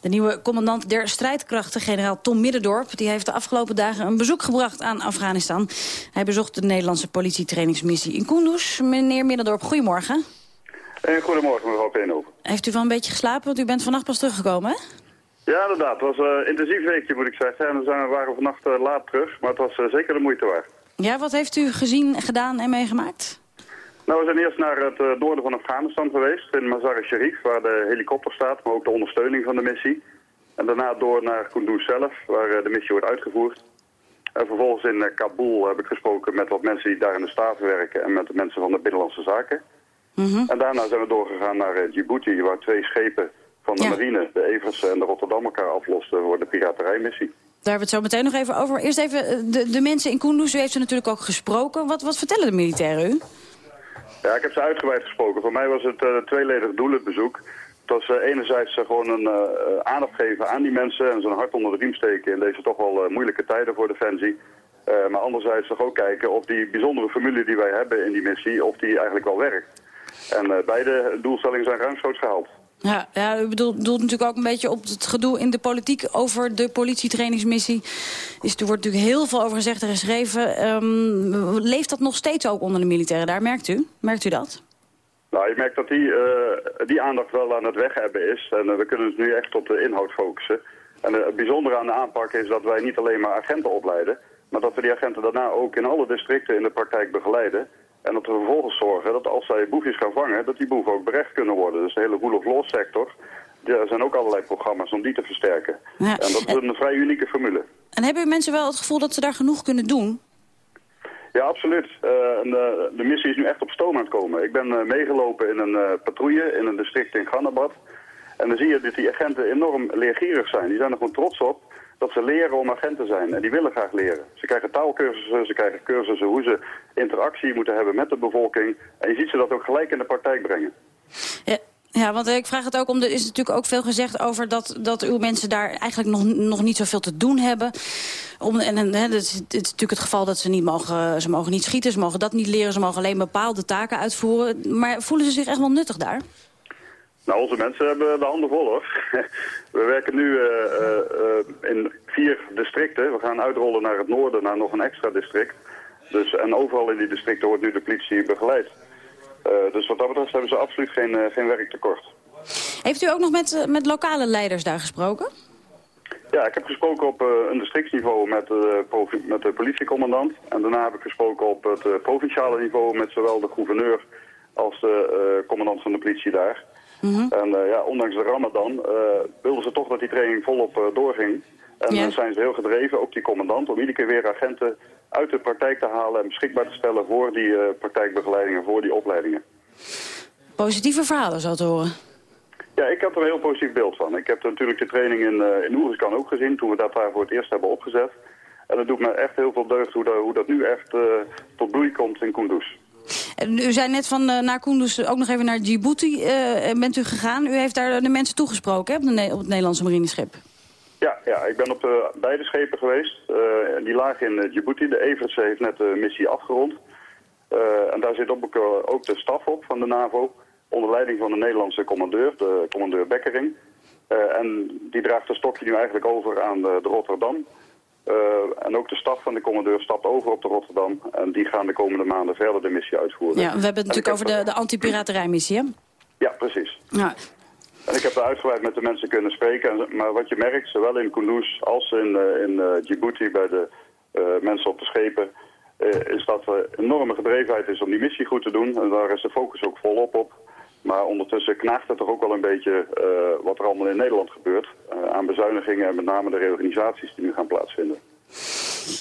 De nieuwe commandant der strijdkrachten, generaal Tom Middendorp... die heeft de afgelopen dagen een bezoek gebracht aan Afghanistan. Hij bezocht de Nederlandse politietrainingsmissie in Kunduz. Meneer Middendorp, goedemorgen. En goedemorgen, mevrouw Peenhoven. Heeft u wel een beetje geslapen, want u bent vannacht pas teruggekomen, hè? Ja, inderdaad. Het was een intensief weekje, moet ik zeggen. En we zijn, waren vannacht uh, laat terug, maar het was zeker de moeite waard. Ja, wat heeft u gezien, gedaan en meegemaakt? Nou, we zijn eerst naar het uh, noorden van Afghanistan geweest, in Mazar-e-Sharif, waar de helikopter staat, maar ook de ondersteuning van de missie. En daarna door naar Kunduz zelf, waar de missie wordt uitgevoerd. En vervolgens in Kabul heb ik gesproken met wat mensen die daar in de staat werken en met de mensen van de Binnenlandse Zaken. Mm -hmm. En daarna zijn we doorgegaan naar Djibouti, waar twee schepen van de marine, de Evers en de Rotterdam elkaar aflosten voor de piraterijmissie. Daar hebben we het zo meteen nog even over. Eerst even de, de mensen in Kunduz, u heeft ze natuurlijk ook gesproken. Wat, wat vertellen de militairen u? Ja, ik heb ze uitgebreid gesproken. Voor mij was het uh, tweeledig doel het bezoek. Het was uh, enerzijds uh, gewoon een aandacht geven aan die mensen en ze een hart onder de riem steken in deze toch wel moeilijke tijden voor Defensie. maar anderzijds toch ook kijken of die bijzondere formule die wij hebben in die missie, of die eigenlijk wel werkt. En beide doelstellingen zijn ruimschoots gehaald. Ja, ja u bedoelt, natuurlijk ook een beetje op het gedoe in de politiek over de politietrainingsmissie. Is, er wordt natuurlijk heel veel over gezegd en geschreven. Um, leeft dat nog steeds ook onder de militairen daar, merkt u? Merkt u dat? Nou, je merkt dat die, uh, die aandacht wel aan het weg hebben is. En uh, we kunnen dus nu echt op de inhoud focussen. En uh, het bijzondere aan de aanpak is dat wij niet alleen maar agenten opleiden... maar dat we die agenten daarna ook in alle districten in de praktijk begeleiden... En dat we vervolgens zorgen dat als zij boefjes gaan vangen, dat die boeven ook berecht kunnen worden. Dus de hele rule of law sector, er zijn ook allerlei programma's om die te versterken. Ja. En dat is een vrij unieke formule. En hebben mensen wel het gevoel dat ze daar genoeg kunnen doen? Ja, absoluut. Uh, de, de, missie is nu echt op stoom aan het komen. Ik ben uh, meegelopen in een uh, patrouille in een district in Ghanabad. En dan zie je dat die agenten enorm leergierig zijn. Die zijn er gewoon trots op dat ze leren om agent te zijn. En die willen graag leren. Ze krijgen taalkursussen, ze krijgen cursussen hoe ze interactie moeten hebben met de bevolking. En je ziet ze dat ook gelijk in de praktijk brengen. Ja, Ja, want ik vraag het ook om, er is natuurlijk ook veel gezegd over dat, dat uw mensen daar eigenlijk nog, nog niet zoveel te doen hebben. Om, en en het, is, het is natuurlijk het geval dat ze niet mogen, ze mogen niet schieten, ze mogen dat niet leren, ze mogen alleen bepaalde taken uitvoeren. Maar voelen ze zich echt wel nuttig daar? Nou, onze mensen hebben de handen vol hoor. [LAUGHS] We werken nu uh, uh, in vier districten. We gaan uitrollen naar het noorden, naar nog een extra district. Dus, en overal in die districten wordt nu de politie begeleid. Uh, dus wat dat betreft hebben ze absoluut geen, geen werktekort. Heeft u ook nog met, met lokale leiders daar gesproken? Ja, ik heb gesproken op een districtsniveau met, met de politiecommandant. En daarna heb ik gesproken op het provinciale niveau met zowel de gouverneur als de commandant van de politie daar. Mhm. En uh, ja, ondanks de ramadan uh, wilden ze toch dat die training volop uh, doorging. En dan zijn ze heel gedreven, ook die commandant, om iedere keer weer agenten uit de praktijk te halen en beschikbaar te stellen voor die praktijkbegeleidingen, voor die opleidingen. Positieve verhalen, zo te horen. Ja, ik heb er een heel positief beeld van. Ik heb natuurlijk de training in, in Oeriskan ook gezien, toen we dat daar voor het eerst hebben opgezet. En dat doet me echt heel veel deugd hoe dat, hoe dat nu echt tot bloei komt in Kunduz. U zei net van uh, naar ook nog even naar Djibouti uh, bent u gegaan. U heeft daar de mensen toegesproken hè, op, op het Nederlandse marineschip. Ja, ja, ik ben op de beide schepen geweest. Uh, die lagen in Djibouti. De Evertse heeft net de missie afgerond. en daar zit ook, ook de staf op van de NAVO. Onder leiding van de Nederlandse commandeur, de commandeur Bekkering. en die draagt de stokje nu eigenlijk over aan de Rotterdam. Uh, en ook de staf van de commandeur stapt over op de Rotterdam. En die gaan de komende maanden verder de missie uitvoeren. Ja, we hebben het natuurlijk over de, de anti-piraterijmissie, hè? Ja, precies. Ja. En ik heb daar uitgebreid met de mensen kunnen spreken. Maar wat je merkt, zowel in Kunduz als in, uh, in uh, Djibouti bij de mensen op de schepen... is dat er enorme gedrevenheid is om die missie goed te doen. En daar is de focus ook volop op. Maar ondertussen knaagt het toch ook wel een beetje uh, wat er allemaal in Nederland gebeurt. Uh, aan bezuinigingen en met name de reorganisaties die nu gaan plaatsvinden.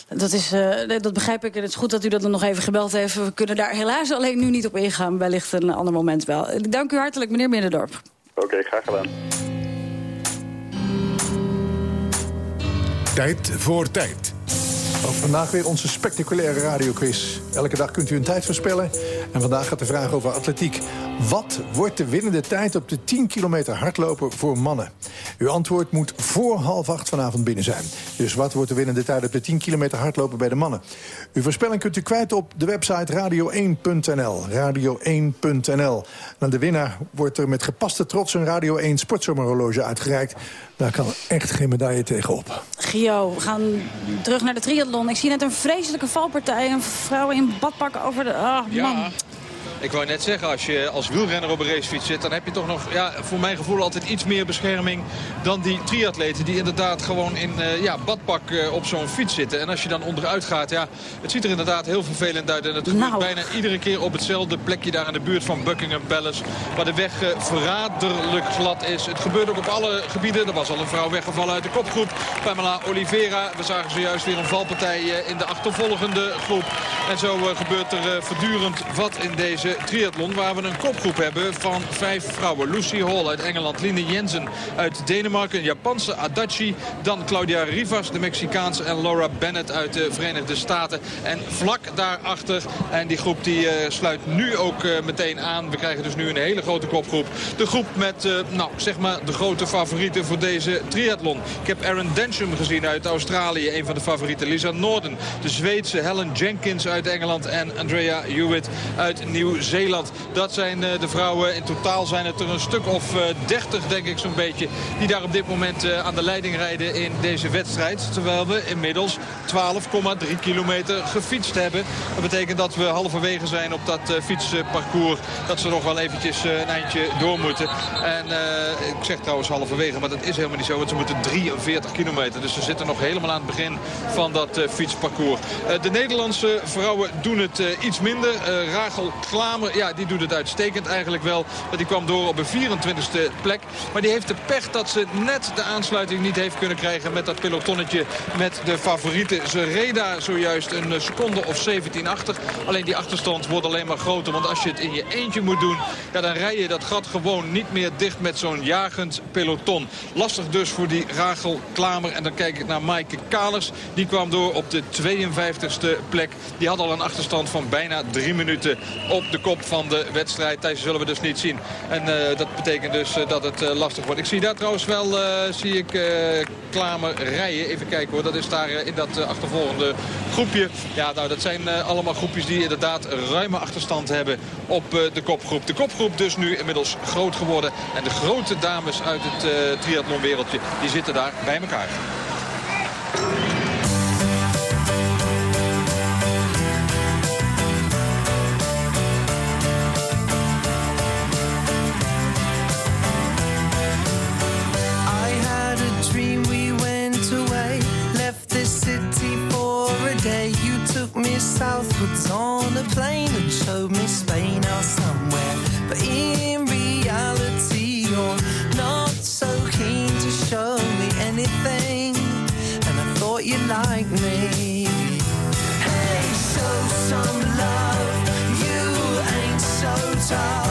Dat, is, uh, dat begrijp ik. Het is goed dat u dat nog even gebeld heeft. We kunnen daar helaas alleen nu niet op ingaan. Wellicht een ander moment wel. Ik dank u hartelijk, meneer Middendorp. Oké, okay, graag gedaan. Tijd voor tijd. Ook vandaag weer onze spectaculaire radioquiz. Elke dag kunt u een tijd voorspellen. En vandaag gaat de vraag over atletiek. Wat wordt de winnende tijd op de 10 kilometer hardlopen voor mannen? Uw antwoord moet voor half acht vanavond binnen zijn. Dus wat wordt de winnende tijd op de 10 kilometer hardlopen bij de mannen? Uw voorspelling kunt u kwijt op de website radio1.nl. Radio1.nl. Aan de winnaar wordt er met gepaste trots een Radio 1 sportzomerhorloge uitgereikt. Daar kan echt geen medaille tegenop. Gio, we gaan terug naar de triathlon. Ik zie net een vreselijke valpartij. Een vrouw in badpak over de... Oh, man. Ik wou net zeggen, als je als wielrenner op een racefiets zit... dan heb je toch nog, ja, voor mijn gevoel altijd iets meer bescherming... dan die triatleten die inderdaad gewoon in uh, ja, badpak uh, op zo'n fiets zitten. En als je dan onderuit gaat, ja, het ziet er inderdaad heel vervelend uit. En het gebeurt nou. bijna iedere keer op hetzelfde plekje daar in de buurt van Buckingham Palace... waar de weg uh, verraderlijk glad is. Het gebeurt ook op alle gebieden. Er was al een vrouw weggevallen uit de kopgroep. Pamela Oliveira. We zagen zojuist weer een valpartij in de achtervolgende groep. En zo gebeurt er voortdurend wat in deze triathlon... waar we een kopgroep hebben van vijf vrouwen. Lucy Hall uit Engeland, Line Jensen uit Denemarken... een Japanse Adachi, dan Claudia Rivas, de Mexicaanse... en Laura Bennett uit de Verenigde Staten. En vlak daarachter, en die groep die uh, sluit nu ook uh, meteen aan. We krijgen dus nu een hele grote kopgroep. De groep met, uh, nou, zeg maar, de grote favorieten voor deze triathlon. Ik heb Aaron Densham gezien uit Australië, een van de favorieten. Lisa Norden, de Zweedse Helen Jenkins uit Engeland... en Andrea Hewitt uit Nieuw Zeeland. Dat zijn eh, de vrouwen. In totaal zijn het er een stuk of 30, eh, denk ik zo'n beetje... die daar op dit moment eh, aan de leiding rijden in deze wedstrijd. Terwijl we inmiddels 12,3 kilometer gefietst hebben. Dat betekent dat we halverwege zijn op dat fietsparcours. Dat ze nog wel eventjes een eindje door moeten. En ik zeg trouwens halverwege, maar dat is helemaal niet zo. Want ze moeten 43 kilometer. Dus ze zitten nog helemaal aan het begin van dat fietsparcours. de Nederlandse vrouwen doen het iets minder. Rachel Klaar ja, die doet het uitstekend eigenlijk wel. Want die kwam door op een 24e plek. Maar die heeft de pech dat ze net de aansluiting niet heeft kunnen krijgen... met dat pelotonnetje met de favorieten. Ze reed daar zojuist een seconde of 17 achter. Alleen die achterstand wordt alleen maar groter. Want als je het in je eentje moet doen... Ja, dan rij je dat gat gewoon niet meer dicht met zo'n jagend peloton. Lastig dus voor die Rachel Klamer. En dan kijk ik naar Maaike Kalers. Die kwam door op de 52e plek. Die had al een achterstand van bijna drie minuten op de de kop van de wedstrijd. Thijs zullen we dus niet zien. En dat betekent dus dat het lastig wordt. Ik zie daar trouwens wel zie ik, Klamer rijden. Even kijken hoor. Dat is daar in dat achtervolgende groepje. Ja, nou dat zijn allemaal groepjes die inderdaad ruime achterstand hebben op de kopgroep. De kopgroep dus nu inmiddels groot geworden. En de grote dames uit het triathlonwereldje die zitten daar bij elkaar. Southwards on a plane and showed me Spain or somewhere. But in reality, you're not so keen to show me anything. And I thought you liked me. Hey, show some love. You ain't so tough.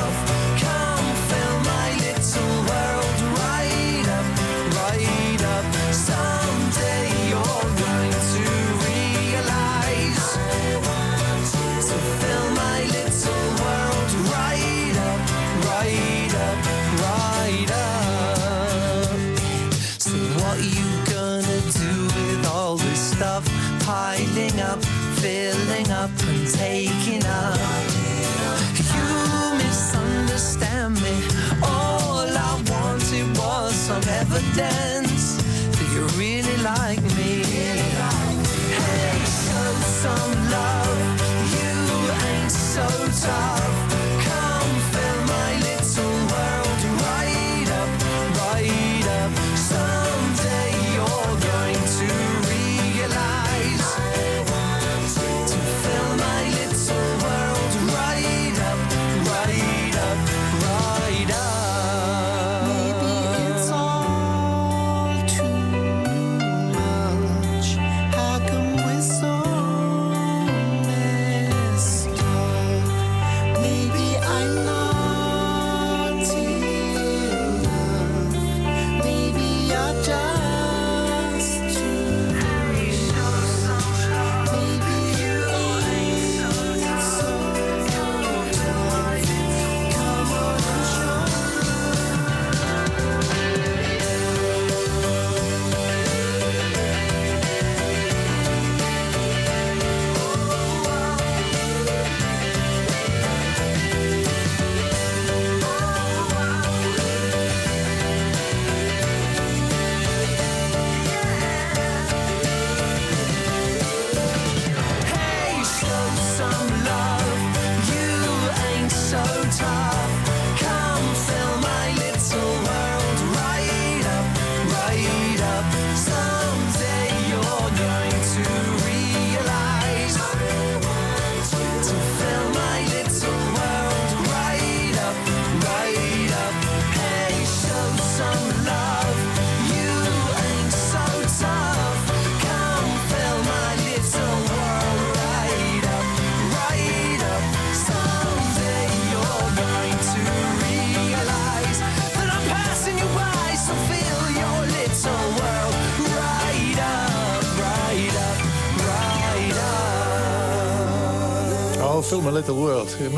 Piling up, filling up and taking up? You misunderstand me. All I wanted was some evidence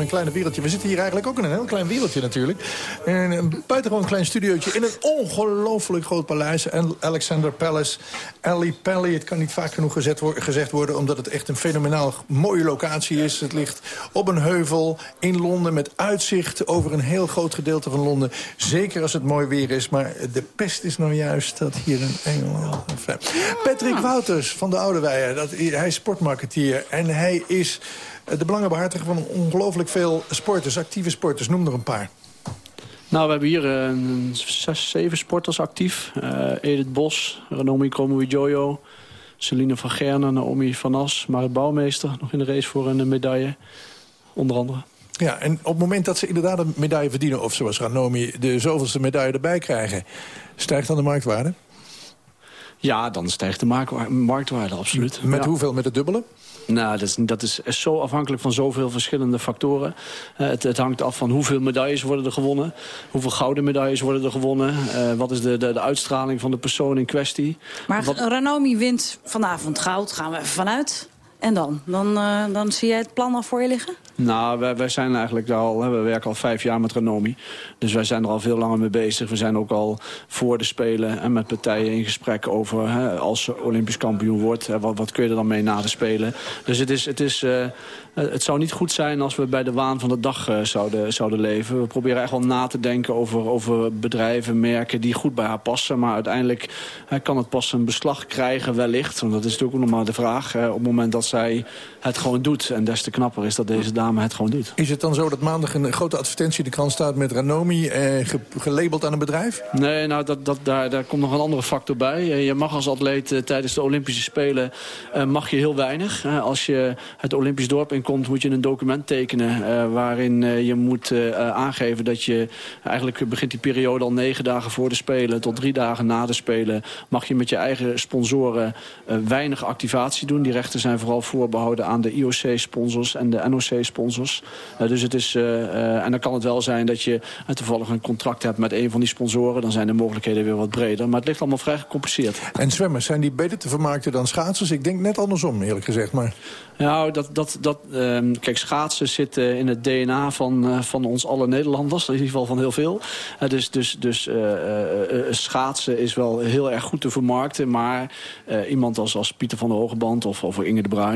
Mijn kleine wereldje. We zitten hier eigenlijk ook in een heel klein wereldje natuurlijk. In een buitengewoon klein studiootje in een ongelooflijk groot paleis. En Alexander Palace, Ali Pally. Het kan niet vaak genoeg gezegd worden... omdat het echt een fenomenaal mooie locatie is. Het ligt op een heuvel in Londen met uitzicht over een heel groot gedeelte van Londen. Zeker als het mooi weer is. Maar de pest is nou juist dat hier in Engeland... Patrick Wouters van de Oude Weijer. Dat, hij is sportmarketeer en hij is de belangenbehartiger van ongelooflijk veel sporters, actieve sporters. Noem er een paar. Nou, we hebben hier eh, een zes, zeven sporters actief. Eh, Edith Bos, Ranomi Kromowidjojo, Celine van Gerne, Naomi van As, Marit Bouwmeester. Nog in de race voor een eh, medaille, onder andere. Ja, en op het moment dat ze inderdaad een medaille verdienen... of zoals Ranomi de zoveelste medaille erbij krijgen... stijgt dan de marktwaarde? Ja, dan stijgt de marktwa- marktwaarde, absoluut. Met Ja. hoeveel? Met het dubbele? Nou, dat is, dat is zo afhankelijk van zoveel verschillende factoren. Eh, het, het hangt af van hoeveel medailles worden er gewonnen. Hoeveel gouden medailles worden er gewonnen. Eh, wat is de, de, de uitstraling van de persoon in kwestie. Maar Wat- Ranomi wint vanavond goud, gaan we even vanuit. En dan? Dan, uh, dan zie jij het plan al voor je liggen? Nou, wij, wij zijn eigenlijk al, we werken al vijf jaar met Renomi. Dus wij zijn er al veel langer mee bezig. We zijn ook al voor de Spelen en met partijen in gesprek over... Hè, als ze Olympisch kampioen wordt, hè, wat, wat kun je er dan mee na de Spelen. Dus het, is, het, is, uh, het zou niet goed zijn als we bij de waan van de dag uh, zouden, zouden leven. We proberen echt wel na te denken over, over bedrijven, merken die goed bij haar passen. Maar uiteindelijk kan het pas een beslag krijgen wellicht. Want dat is natuurlijk ook nog maar de vraag. op moment dat zij het gewoon doet. En des te knapper is dat deze dame het gewoon doet. Is het dan zo dat maandag een grote advertentie in de krant staat met Ranomi... Eh, gelabeld aan een bedrijf? Nee, nou, dat, dat, daar, daar komt nog een andere factor bij. Eh, je mag als atleet eh, tijdens de Olympische Spelen uh, mag je heel weinig. als je het Olympisch dorp inkomt moet je een document tekenen... waarin je moet aangeven dat je... eigenlijk begint die periode al negen dagen voor de Spelen... tot drie dagen na de Spelen... mag je met je eigen sponsoren weinig activatie doen. Die rechten zijn vooral voorbehouden aan de IOC-sponsors en de NOC-sponsors. Uh, dus het is, uh, uh, en dan kan het wel zijn dat je toevallig een contract hebt met een van die sponsoren. Dan zijn de mogelijkheden weer wat breder. Maar het ligt allemaal vrij gecompliceerd. En zwemmers, zijn die beter te vermarkten dan schaatsers? Ik denk net andersom, eerlijk gezegd. Maar... Nou, dat, dat, dat, ehm, kijk, schaatsen zit in het DNA van, van ons alle Nederlanders. In ieder geval van heel veel. dus dus, dus schaatsen is wel heel erg goed te vermarkten. Maar iemand als, als Pieter van der Hogeband of, of Inge de Bruin...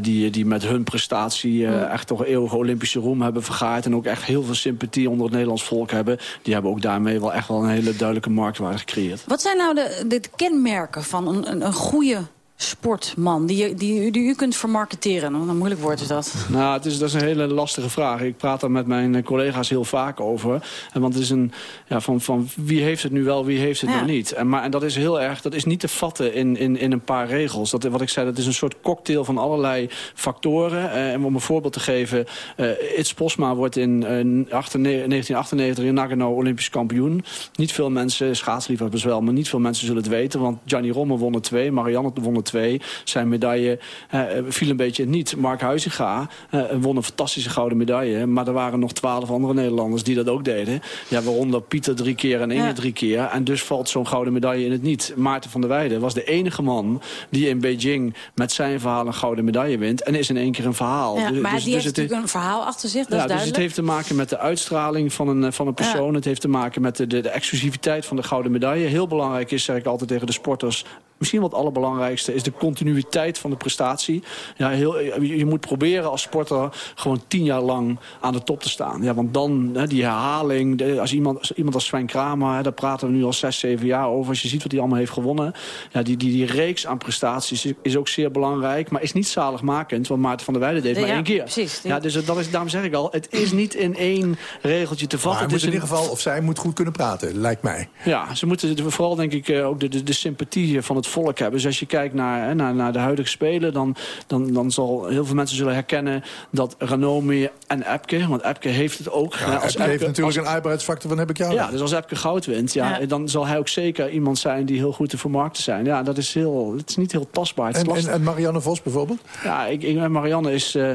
die, die met hun prestatie uh, echt toch eeuwige Olympische roem hebben vergaard... en ook echt heel veel sympathie onder het Nederlands volk hebben... die hebben ook daarmee wel echt wel een hele duidelijke marktwaarde gecreëerd. Wat zijn nou de, de kenmerken van een, een, een goede sportman die, die, die u kunt vermarketeren? Wat een moeilijk woord is dat. Nou, het is, dat is een hele lastige vraag. Ik praat daar met mijn collega's heel vaak over. En want het is een, ja, van, van wie heeft het nu wel, wie heeft het ja. niet. En, maar, en dat is heel erg, dat is niet te vatten in, in, in een paar regels. Dat, wat ik zei, dat is een soort cocktail van allerlei factoren. Uh, en om een voorbeeld te geven, uh, Its Posma wordt in uh, 1998 in Nagano Olympisch kampioen. Niet veel mensen, schaatsliefhebbers wel, maar niet veel mensen zullen het weten. Want Gianni Romme won er twee, Marianne won er twee. Zijn medaille uh, viel een beetje niet. Mark Huizinga uh, won een fantastische gouden medaille. Maar er waren nog twaalf andere Nederlanders die dat ook deden. Ja, waaronder Pieter drie keer en Inge ja. drie keer. En dus valt zo'n gouden medaille in het niet. Maarten van der Weijden was de enige man die in Beijing met zijn verhaal een gouden medaille wint. En is in één keer een verhaal. Ja, dus, maar dus, die heeft natuurlijk een verhaal achter zich, dat ja, is Dus het heeft te maken met de uitstraling van een, van een persoon. Ja. Het heeft te maken met de, de, de exclusiviteit van de gouden medaille. Heel belangrijk is, zeg ik altijd tegen de sporters... misschien wat het allerbelangrijkste is de continuïteit van de prestatie. Ja, heel, je moet proberen als sporter gewoon tien jaar lang aan de top te staan. Ja, want dan, hè, die herhaling, de, als, iemand, als iemand als Sven Kramer... Hè, daar praten we nu al zes, zeven jaar over. Als je ziet wat hij allemaal heeft gewonnen. Ja, die, die, die reeks aan prestaties is ook zeer belangrijk. Maar is niet zaligmakend, want Maarten van der Weijden deed ja, maar één keer. Precies, ja, dus dat is, daarom zeg ik al, het is niet in één regeltje te vatten. Maar het is in ieder geval, of zij moet goed kunnen praten, lijkt mij. Ja, ze moeten vooral denk ik ook de, de, de sympathie van het volk hebben. Dus als je kijkt naar, naar, naar de huidige spelen... Dan, dan, dan zal heel veel mensen zullen herkennen dat Ranomi en Epke... want Epke heeft het ook. Ja, als Epke, Epke heeft natuurlijk als, een uitbreidsfactor van heb ik jou. Ja, dus als Epke goud wint, ja, ja, dan zal hij ook zeker iemand zijn... die heel goed te vermarkten zijn. Ja, dat is, heel, het is niet heel tastbaar. Het en, en, en, Marianne Vos bijvoorbeeld? Ja, ik, ik, Marianne is... Uh,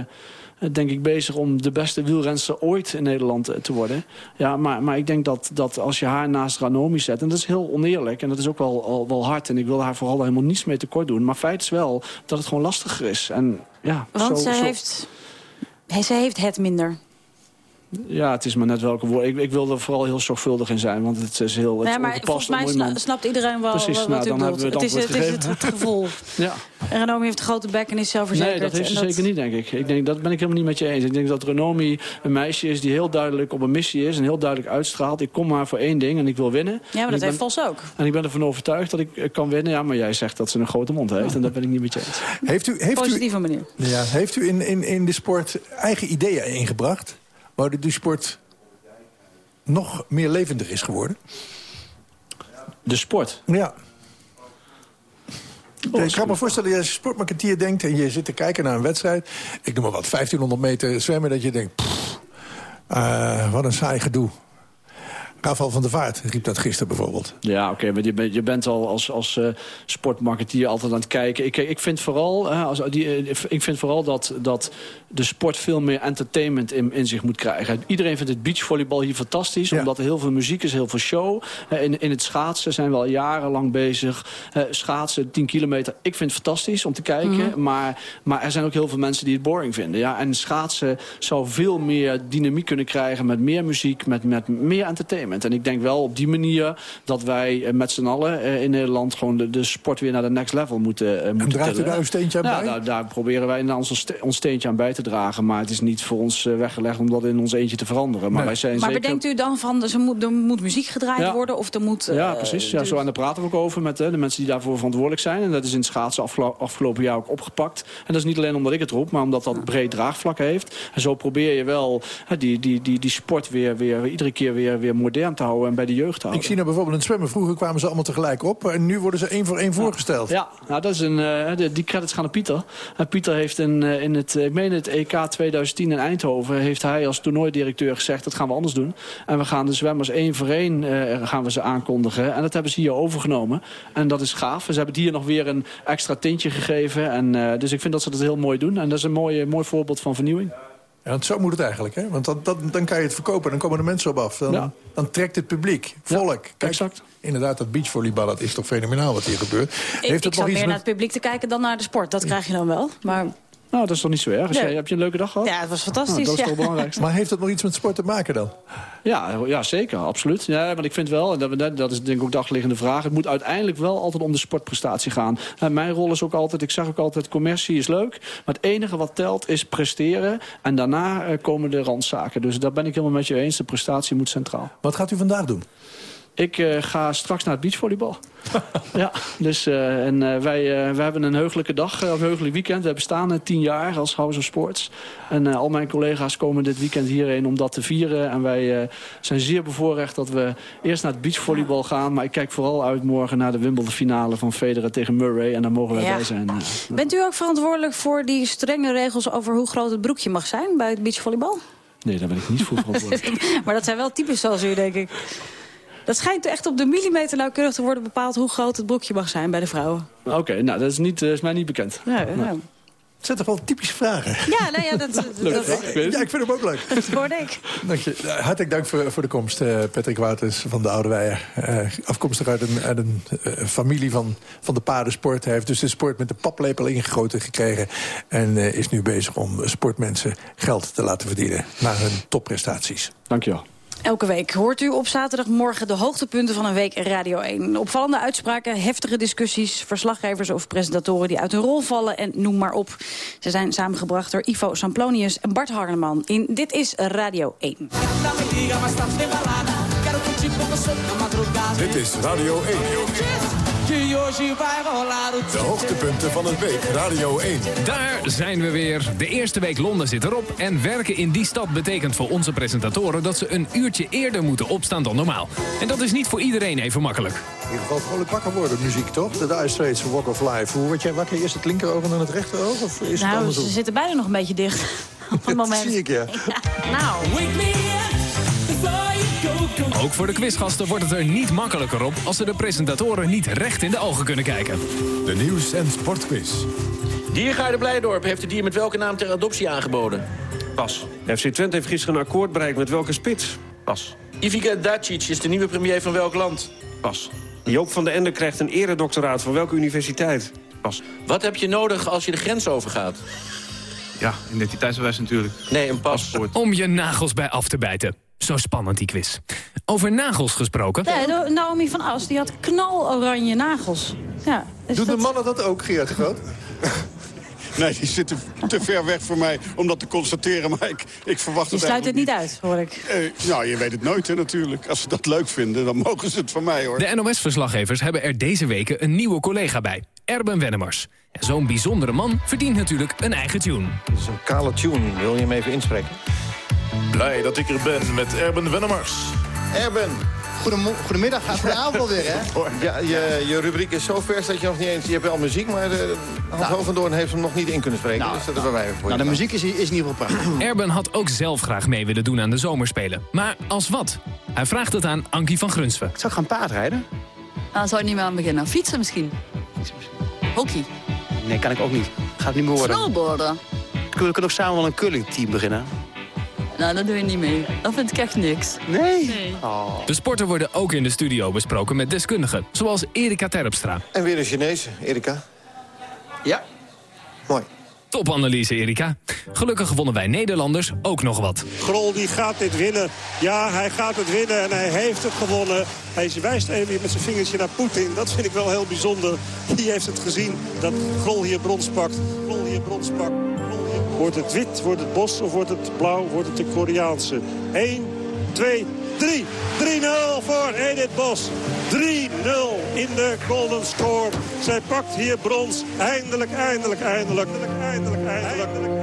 denk ik bezig om de beste wielrenster ooit in Nederland te worden. Ja, maar, maar ik denk dat, dat als je haar naast Ranomi zet... en dat is heel oneerlijk en dat is ook wel, wel hard... en ik wil haar vooral helemaal niets mee tekort doen... maar feit is wel dat het gewoon lastiger is. En, ja, Want zo, zij, zo... Heeft, zij heeft het minder. Ja, het is maar net welke woord. Ik, ik wil er vooral heel zorgvuldig in zijn, want het is heel het ja, maar volgens mij sna snapt iedereen wel Precies, wat, nou, u dan bedoelt. hebben we het, is, het, is het, het gevoel. [LAUGHS] ja. En Renomi heeft een grote bek en is zelfverzekerd. Nee, dat heeft ze dat... zeker niet, denk ik. ik denk, dat ben ik helemaal niet met je eens. Ik denk dat Renomi een meisje is die heel duidelijk op een missie is... en heel duidelijk uitstraalt. Ik kom maar voor één ding en ik wil winnen. Ja, maar dat heeft Vos ook. En ik ben ervan overtuigd dat ik kan winnen. Ja, maar jij zegt dat ze een grote mond heeft. En dat ben ik niet met je eens. Heeft u, heeft Positieve u, manier. Ja, heeft u in, in, in de sport eigen ideeën ingebracht? Waardoor die sport nog meer levendig is geworden? De sport? Ja. Oh, ik kan me voorstellen, als je sportmarketeer denkt... en je zit te kijken naar een wedstrijd... ik noem maar wat, 1500 meter zwemmen... dat je denkt, pff, uh, wat een saai gedoe. Rafael van der Vaart riep dat gisteren bijvoorbeeld. Ja, oké, maar je bent, je bent al als, als uh, sportmarketeer altijd aan het kijken. Ik, ik vind vooral, uh, als, die, uh, ik vind vooral dat, dat de sport veel meer entertainment in, in zich moet krijgen. Iedereen vindt het beachvolleybal hier fantastisch, ja. omdat er heel veel muziek is, heel veel show. in, in het schaatsen zijn we al jarenlang bezig. schaatsen, 10 kilometer, ik vind het fantastisch om te kijken. Mm -hmm. maar, maar er zijn ook heel veel mensen die het boring vinden. Ja? En schaatsen zou veel meer dynamiek kunnen krijgen met meer muziek, met, met meer entertainment. En ik denk wel op die manier dat wij eh, met z'n allen eh, in Nederland... gewoon de, de sport weer naar de next level moeten, moeten En draagt u daar een steentje aan nou, bij? Daar, daar, proberen wij ons, ons steentje aan bij te dragen. Maar het is niet voor ons weggelegd om dat in ons eentje te veranderen. Maar, nee. wij zijn maar zeker... bedenkt u dan van, er moet, er moet muziek gedraaid ja. worden? Of er moet, ja, precies. Ja, zo, en daar praten we ook over met de mensen die daarvoor verantwoordelijk zijn. En dat is in het schaatsen afgelo afgelopen jaar ook opgepakt. En dat is niet alleen omdat ik het roep, maar omdat dat breed draagvlak heeft. En zo probeer je wel die, die, die, die sport weer, weer iedere keer weer, weer modern te houden en bij de jeugd te houden. Ik zie nou bijvoorbeeld in het zwemmen. Vroeger kwamen ze allemaal tegelijk op. En nu worden ze één voor één voorgesteld. Ja, nou, dat is een, uh, de, die credits gaan naar Pieter. En Pieter heeft in, uh, in het, ik meen het EK 2010 in Eindhoven... heeft hij als toernooidirecteur gezegd, dat gaan we anders doen. En we gaan de zwemmers één voor één uh, gaan we ze aankondigen. En dat hebben ze hier overgenomen. En dat is gaaf. Ze hebben het hier nog weer een extra tintje gegeven. En, dus ik vind dat ze dat heel mooi doen. En dat is een mooi, mooi voorbeeld van vernieuwing. Ja, want zo moet het eigenlijk, hè? Want dan, dan, dan kan je het verkopen en dan komen de mensen op af. Dan, ja. dan trekt het publiek, volk. Ja, Kijk, exact. Inderdaad, dat beachvolleybal, dat is toch fenomenaal wat hier gebeurt. Ik, Heeft ik zou meer met... naar het publiek te kijken dan naar de sport. Dat krijg je dan wel, maar... Nou, dat is toch niet zo erg? Nee. Heb je een leuke dag gehad? Ja, het was fantastisch. Nou, dat is toch het belangrijkste. [LAUGHS] Maar heeft dat nog iets met sport te maken dan? Ja, ja zeker, absoluut. Ja, want ik vind wel, en dat, dat is denk ik ook dagliggende vraag... het moet uiteindelijk wel altijd om de sportprestatie gaan. En mijn rol is ook altijd, ik zeg ook altijd... commercie is leuk, maar het enige wat telt is presteren... en daarna uh, komen de randzaken. Dus daar ben ik helemaal met je eens. De prestatie moet centraal. Wat gaat u vandaag doen? Ik uh, ga straks naar het beachvolleybal. [LAUGHS] ja, dus uh, en uh, wij, wij hebben een heugelijke dag, of een heugelijk weekend. We bestaan tien jaar als House of Sports. En al mijn collega's komen dit weekend hierheen om dat te vieren. En wij zijn zeer bevoorrecht dat we eerst naar het beachvolleybal gaan. Maar ik kijk vooral uit morgen naar de Wimbledon finale van Federer tegen Murray. En daar mogen wij ja. bij zijn. Bent u ook verantwoordelijk voor die strenge regels over hoe groot het broekje mag zijn bij het beachvolleybal? Nee, daar ben ik niet voor verantwoordelijk. [LAUGHS] maar dat zijn wel types zoals u, denk ik. Dat schijnt echt op de millimeter nauwkeurig te worden bepaald... hoe groot het broekje mag zijn bij de vrouwen. Oké, okay, nou, dat is, niet, is mij niet bekend. Ja, nee. ja. Het zijn toch wel typische vragen? Ja, nou ja, dat, dat, [LAUGHS] leuk, dat, ja, ik vind hem ook leuk. Dat hoorde ik. Dank je. Hartelijk dank voor, voor de komst, uh, Patrick Wouters van de Oude Weijer. Uh, afkomstig uit een, uit een uh, familie van, van de paardensport. Hij heeft dus de sport met de paplepel ingegoten gekregen. En is nu bezig om sportmensen geld te laten verdienen... naar hun topprestaties. Dank je wel. Elke week hoort u op zaterdagmorgen de hoogtepunten van een week Radio 1. Opvallende uitspraken, heftige discussies, verslaggevers of presentatoren die uit hun rol vallen en noem maar op. Ze zijn samengebracht door Ivo Samplonius en Bart Harneman in Dit is Radio 1. Dit is Radio 1. De hoogtepunten van het week, Radio 1. Daar zijn we weer. De eerste week Londen zit erop. En werken in die stad betekent voor onze presentatoren... dat ze een uurtje eerder moeten opstaan dan normaal. En dat is niet voor iedereen even makkelijk. In ieder geval vrolijk wakker worden, muziek toch? De Dire Straits, Walk of Life. Hoe word jij wakker? Eerst het linkeroog dan het rechteroog? Of is nou, het andersom? ze zitten beide nog een beetje dicht. [LAUGHS] Op het moment. Dat zie ik, ja. ja. Nou. Ook voor de quizgasten wordt het er niet makkelijker op... als ze de presentatoren niet recht in de ogen kunnen kijken. De nieuws- en sportquiz. Diergaarde Blijdorp heeft het dier met welke naam ter adoptie aangeboden? Pas. FC Twente heeft gisteren een akkoord bereikt met welke spits? Pas. Ivica Dacic is de nieuwe premier van welk land? Pas. Joop van den Ende krijgt een eredoctoraat van welke universiteit? Pas. Wat heb je nodig als je de grens overgaat? Ja, identiteitsbewijs natuurlijk. Nee, een paspoort. Om je nagels bij af te bijten. Zo spannend, die quiz. Over nagels gesproken. Ja, Naomi van As, die had knaloranje nagels. Ja, Doen dat... de mannen dat ook, Geert Groot? [LAUGHS] Nee, die zitten te ver weg voor mij om dat te constateren. Maar ik, ik verwacht je het sluit het niet uit, hoor ik. Uh, nou, je weet het nooit, hè, natuurlijk. Als ze dat leuk vinden, dan mogen ze het van mij, hoor. De NOS-verslaggevers hebben er deze weken een nieuwe collega bij. Erben Wennemars. En zo'n bijzondere man verdient natuurlijk een eigen tune. Het is een kale tune. Wil je hem even inspreken? Blij dat ik er ben met Erben Wennemars. Erben, goedemiddag, goedenavond alweer, hè? [LAUGHS] Ja, je, je rubriek is zo vers dat je nog niet eens... Je hebt wel muziek, maar de, Hans nou. Hogendoorn heeft hem nog niet in kunnen spreken. Nou, dus dat is bij mij voor Nou, de muziek is, is in ieder geval prachtig. [CLEARS THROAT] Erben had ook zelf graag mee willen doen aan de zomerspelen. Maar als wat? Hij vraagt het aan Ankie van Grunsven. Zou ik gaan paardrijden? Dan zou ik niet meer aan beginnen. Fietsen misschien. Hockey. Nee, kan ik ook niet. Gaat niet meer worden. Snowboarden. Kunnen we ook samen wel een curlingteam beginnen? Nou, dat doe je niet mee. Dat vind ik echt niks. Nee? nee. Oh. De sporten worden ook in de studio besproken met deskundigen. Zoals Erika Terpstra. En weer een Chinees, Erika. Ja. Mooi. Topanalyse, Erika. Gelukkig wonnen wij Nederlanders ook nog wat. Grol die gaat dit winnen. Ja, hij gaat het winnen en hij heeft het gewonnen. Hij wijst even met zijn vingertje naar Poetin. Dat vind ik wel heel bijzonder. Die heeft het gezien dat Grol hier brons pakt. Grol hier brons pakt. Wordt het wit, wordt het bos of wordt het blauw, wordt het de Koreaanse? 1, 2, 3. 3-0 voor Edith Bos. 3-0 in de golden score. Zij pakt hier brons. Eindelijk, eindelijk, eindelijk. Eindelijk, eindelijk, eindelijk.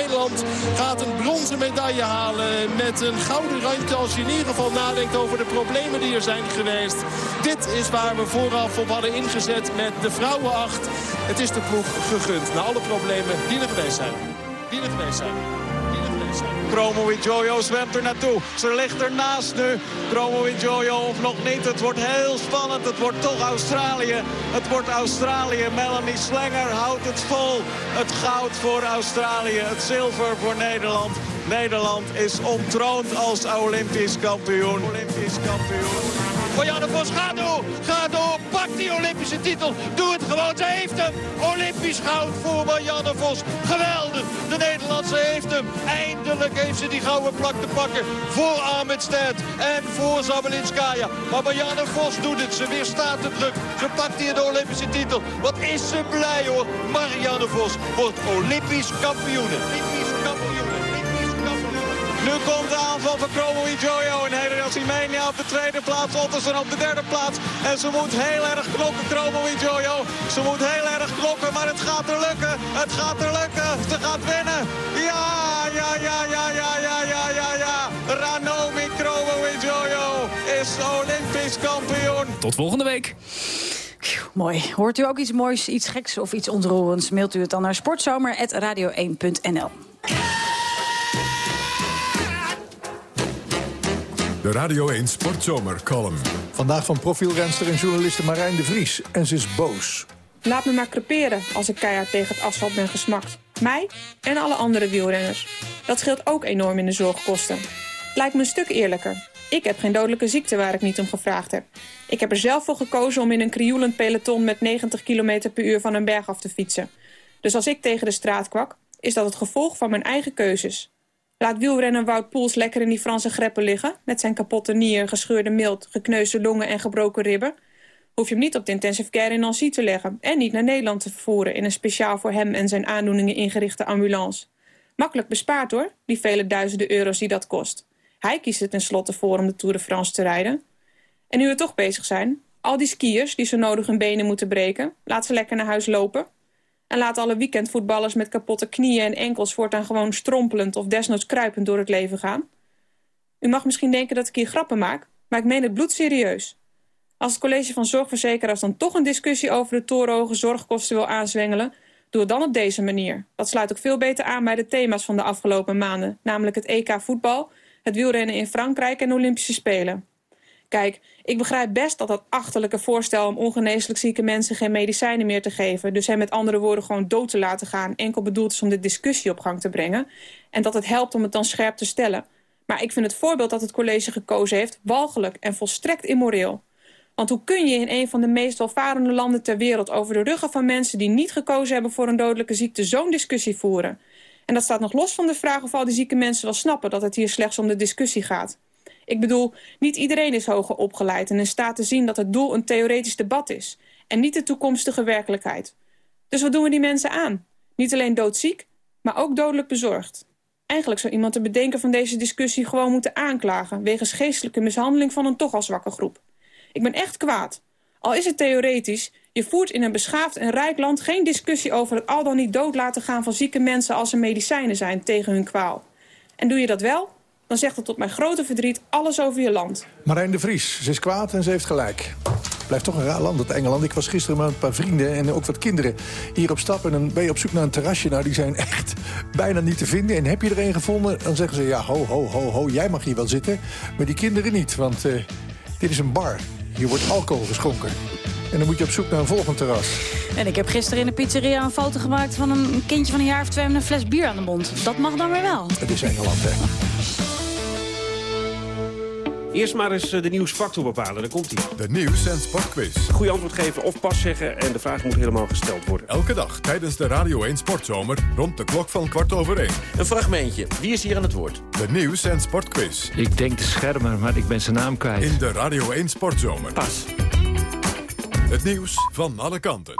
Nederland gaat een bronzen medaille halen met een gouden randje als je in ieder geval nadenkt over de problemen die er zijn geweest. Dit is waar we vooraf op hadden ingezet met de vrouwenacht. Het is de ploeg gegund na alle problemen die er geweest zijn. Die er geweest zijn. Chromo Jojo zwemt er naartoe. Ze ligt ernaast nu. Chromo Jojo of nog niet. Het wordt heel spannend. Het wordt toch Australië. Het wordt Australië. Melanie Slenger houdt het vol. Het goud voor Australië. Het zilver voor Nederland. Nederland is ontroond als Olympisch kampioen. Olympisch kampioen. Marianne Vos, ga door, ga door, pak die Olympische titel. Doe het gewoon, ze heeft hem. Olympisch goud voor Marianne Vos. Geweldig, de Nederlandse heeft hem. Eindelijk heeft ze die gouden plak te pakken voor Ahmed Stad en voor Zabelinskaya. Maar Marianne Vos doet het, ze weerstaat de druk. Ze pakt hier de Olympische titel. Wat is ze blij hoor. Marianne Vos wordt. Olympisch kampioen. Nu komt de aanval van Chromo Jojo en Hedera Simenia op de tweede plaats. Ottersen op de derde plaats. En ze moet heel erg klokken, Chromo Jojo. Ze moet heel erg klokken, maar het gaat er lukken. Het gaat er lukken. Ze gaat winnen. Ja, ja, ja, ja, ja, ja, ja, ja, ja. Ranomi Chromo Jojo is Olympisch kampioen. Tot volgende week. Mooi. Hoort u ook iets moois, iets geks of iets ontroerends? Mailt u het dan naar sportzomer.radio1.nl. De Radio 1 Sportzomer column. Vandaag van profielrenster en journaliste Marijn de Vries. En ze is boos. Laat me maar creperen als ik keihard tegen het asfalt ben gesmakt. Mij en alle andere wielrenners. Dat scheelt ook enorm in de zorgkosten. Lijkt me een stuk eerlijker. Ik heb geen dodelijke ziekte waar ik niet om gevraagd heb. Ik heb er zelf voor gekozen om in een krioelend peloton met 90 km per uur van een berg af te fietsen. Dus als ik tegen de straat kwak, is dat het gevolg van mijn eigen keuzes. Laat wielrenner Wout Poels lekker in die Franse greppen liggen... met zijn kapotte nier, gescheurde mild, gekneusde longen en gebroken ribben... hoef je hem niet op de intensive care in Nancy te leggen... en niet naar Nederland te vervoeren in een speciaal voor hem en zijn aandoeningen ingerichte ambulance. Makkelijk bespaard hoor, die vele duizenden euro's die dat kost. Hij kiest er tenslotte voor om de Tour de France te rijden. En nu we toch bezig zijn, al die skiers die zo nodig hun benen moeten breken... laat ze lekker naar huis lopen... En laat alle weekendvoetballers met kapotte knieën en enkels voortaan gewoon strompelend of desnoods kruipend door het leven gaan. U mag misschien denken dat ik hier grappen maak, maar ik meen het bloedserieus. Als het college van zorgverzekeraars dan toch een discussie over de torenhoge zorgkosten wil aanzwengelen, doe het dan op deze manier. Dat sluit ook veel beter aan bij de thema's van de afgelopen maanden, namelijk het EK voetbal, het wielrennen in Frankrijk en de Olympische Spelen. Kijk, ik begrijp best dat dat achterlijke voorstel om ongeneeslijk zieke mensen geen medicijnen meer te geven, dus hen met andere woorden gewoon dood te laten gaan, enkel bedoeld is om de discussie op gang te brengen. En dat het helpt om het dan scherp te stellen. Maar ik vind het voorbeeld dat het college gekozen heeft walgelijk en volstrekt immoreel. Want hoe kun je in een van de meest welvarende landen ter wereld... over de ruggen van mensen die niet gekozen hebben voor een dodelijke ziekte... zo'n discussie voeren? En dat staat nog los van de vraag of al die zieke mensen wel snappen... dat het hier slechts om de discussie gaat. Ik bedoel, niet iedereen is hoger opgeleid en in staat te zien dat het doel een theoretisch debat is. En niet de toekomstige werkelijkheid. Dus wat doen we die mensen aan? Niet alleen doodziek, maar ook dodelijk bezorgd. Eigenlijk zou iemand de bedenken van deze discussie gewoon moeten aanklagen... wegens geestelijke mishandeling van een toch al zwakke groep. Ik ben echt kwaad. Al is het theoretisch, je voert in een beschaafd en rijk land... geen discussie over het al dan niet dood laten gaan van zieke mensen... als er medicijnen zijn tegen hun kwaal. En doe je dat wel, dan zegt dat tot mijn grote verdriet alles over je land. Marijn de Vries, ze is kwaad en ze heeft gelijk. Blijft toch een raar land, dat Engeland. Ik was gisteren met een paar vrienden en ook wat kinderen hier op stap. En dan ben je op zoek naar een terrasje. Nou, die zijn [LAUGHS] echt bijna niet te vinden. En heb je er een gevonden, dan zeggen ze... ja, ho, ho, ho, ho, jij mag hier wel zitten. Maar die kinderen niet, want uh, dit is een bar. Hier wordt alcohol geschonken. En dan moet je op zoek naar een volgend terras. En ik heb gisteren in de pizzeria een foto gemaakt... van een kindje van een jaar of twee met een fles bier aan de mond. Dat mag dan weer wel. Het is Engeland, hè. Eerst maar eens de nieuwsfactor bepalen, daar komt hij. De nieuws- en sportquiz. Goede antwoord geven of pas zeggen en de vraag moet helemaal gesteld worden. Elke dag tijdens de Radio 1 Sportzomer rond de klok van kwart over één. Een fragmentje. Wie is hier aan het woord? De nieuws- en sportquiz. Ik denk de schermer, maar ik ben zijn naam kwijt. In de Radio 1 Sportzomer. Pas. Het nieuws van alle kanten.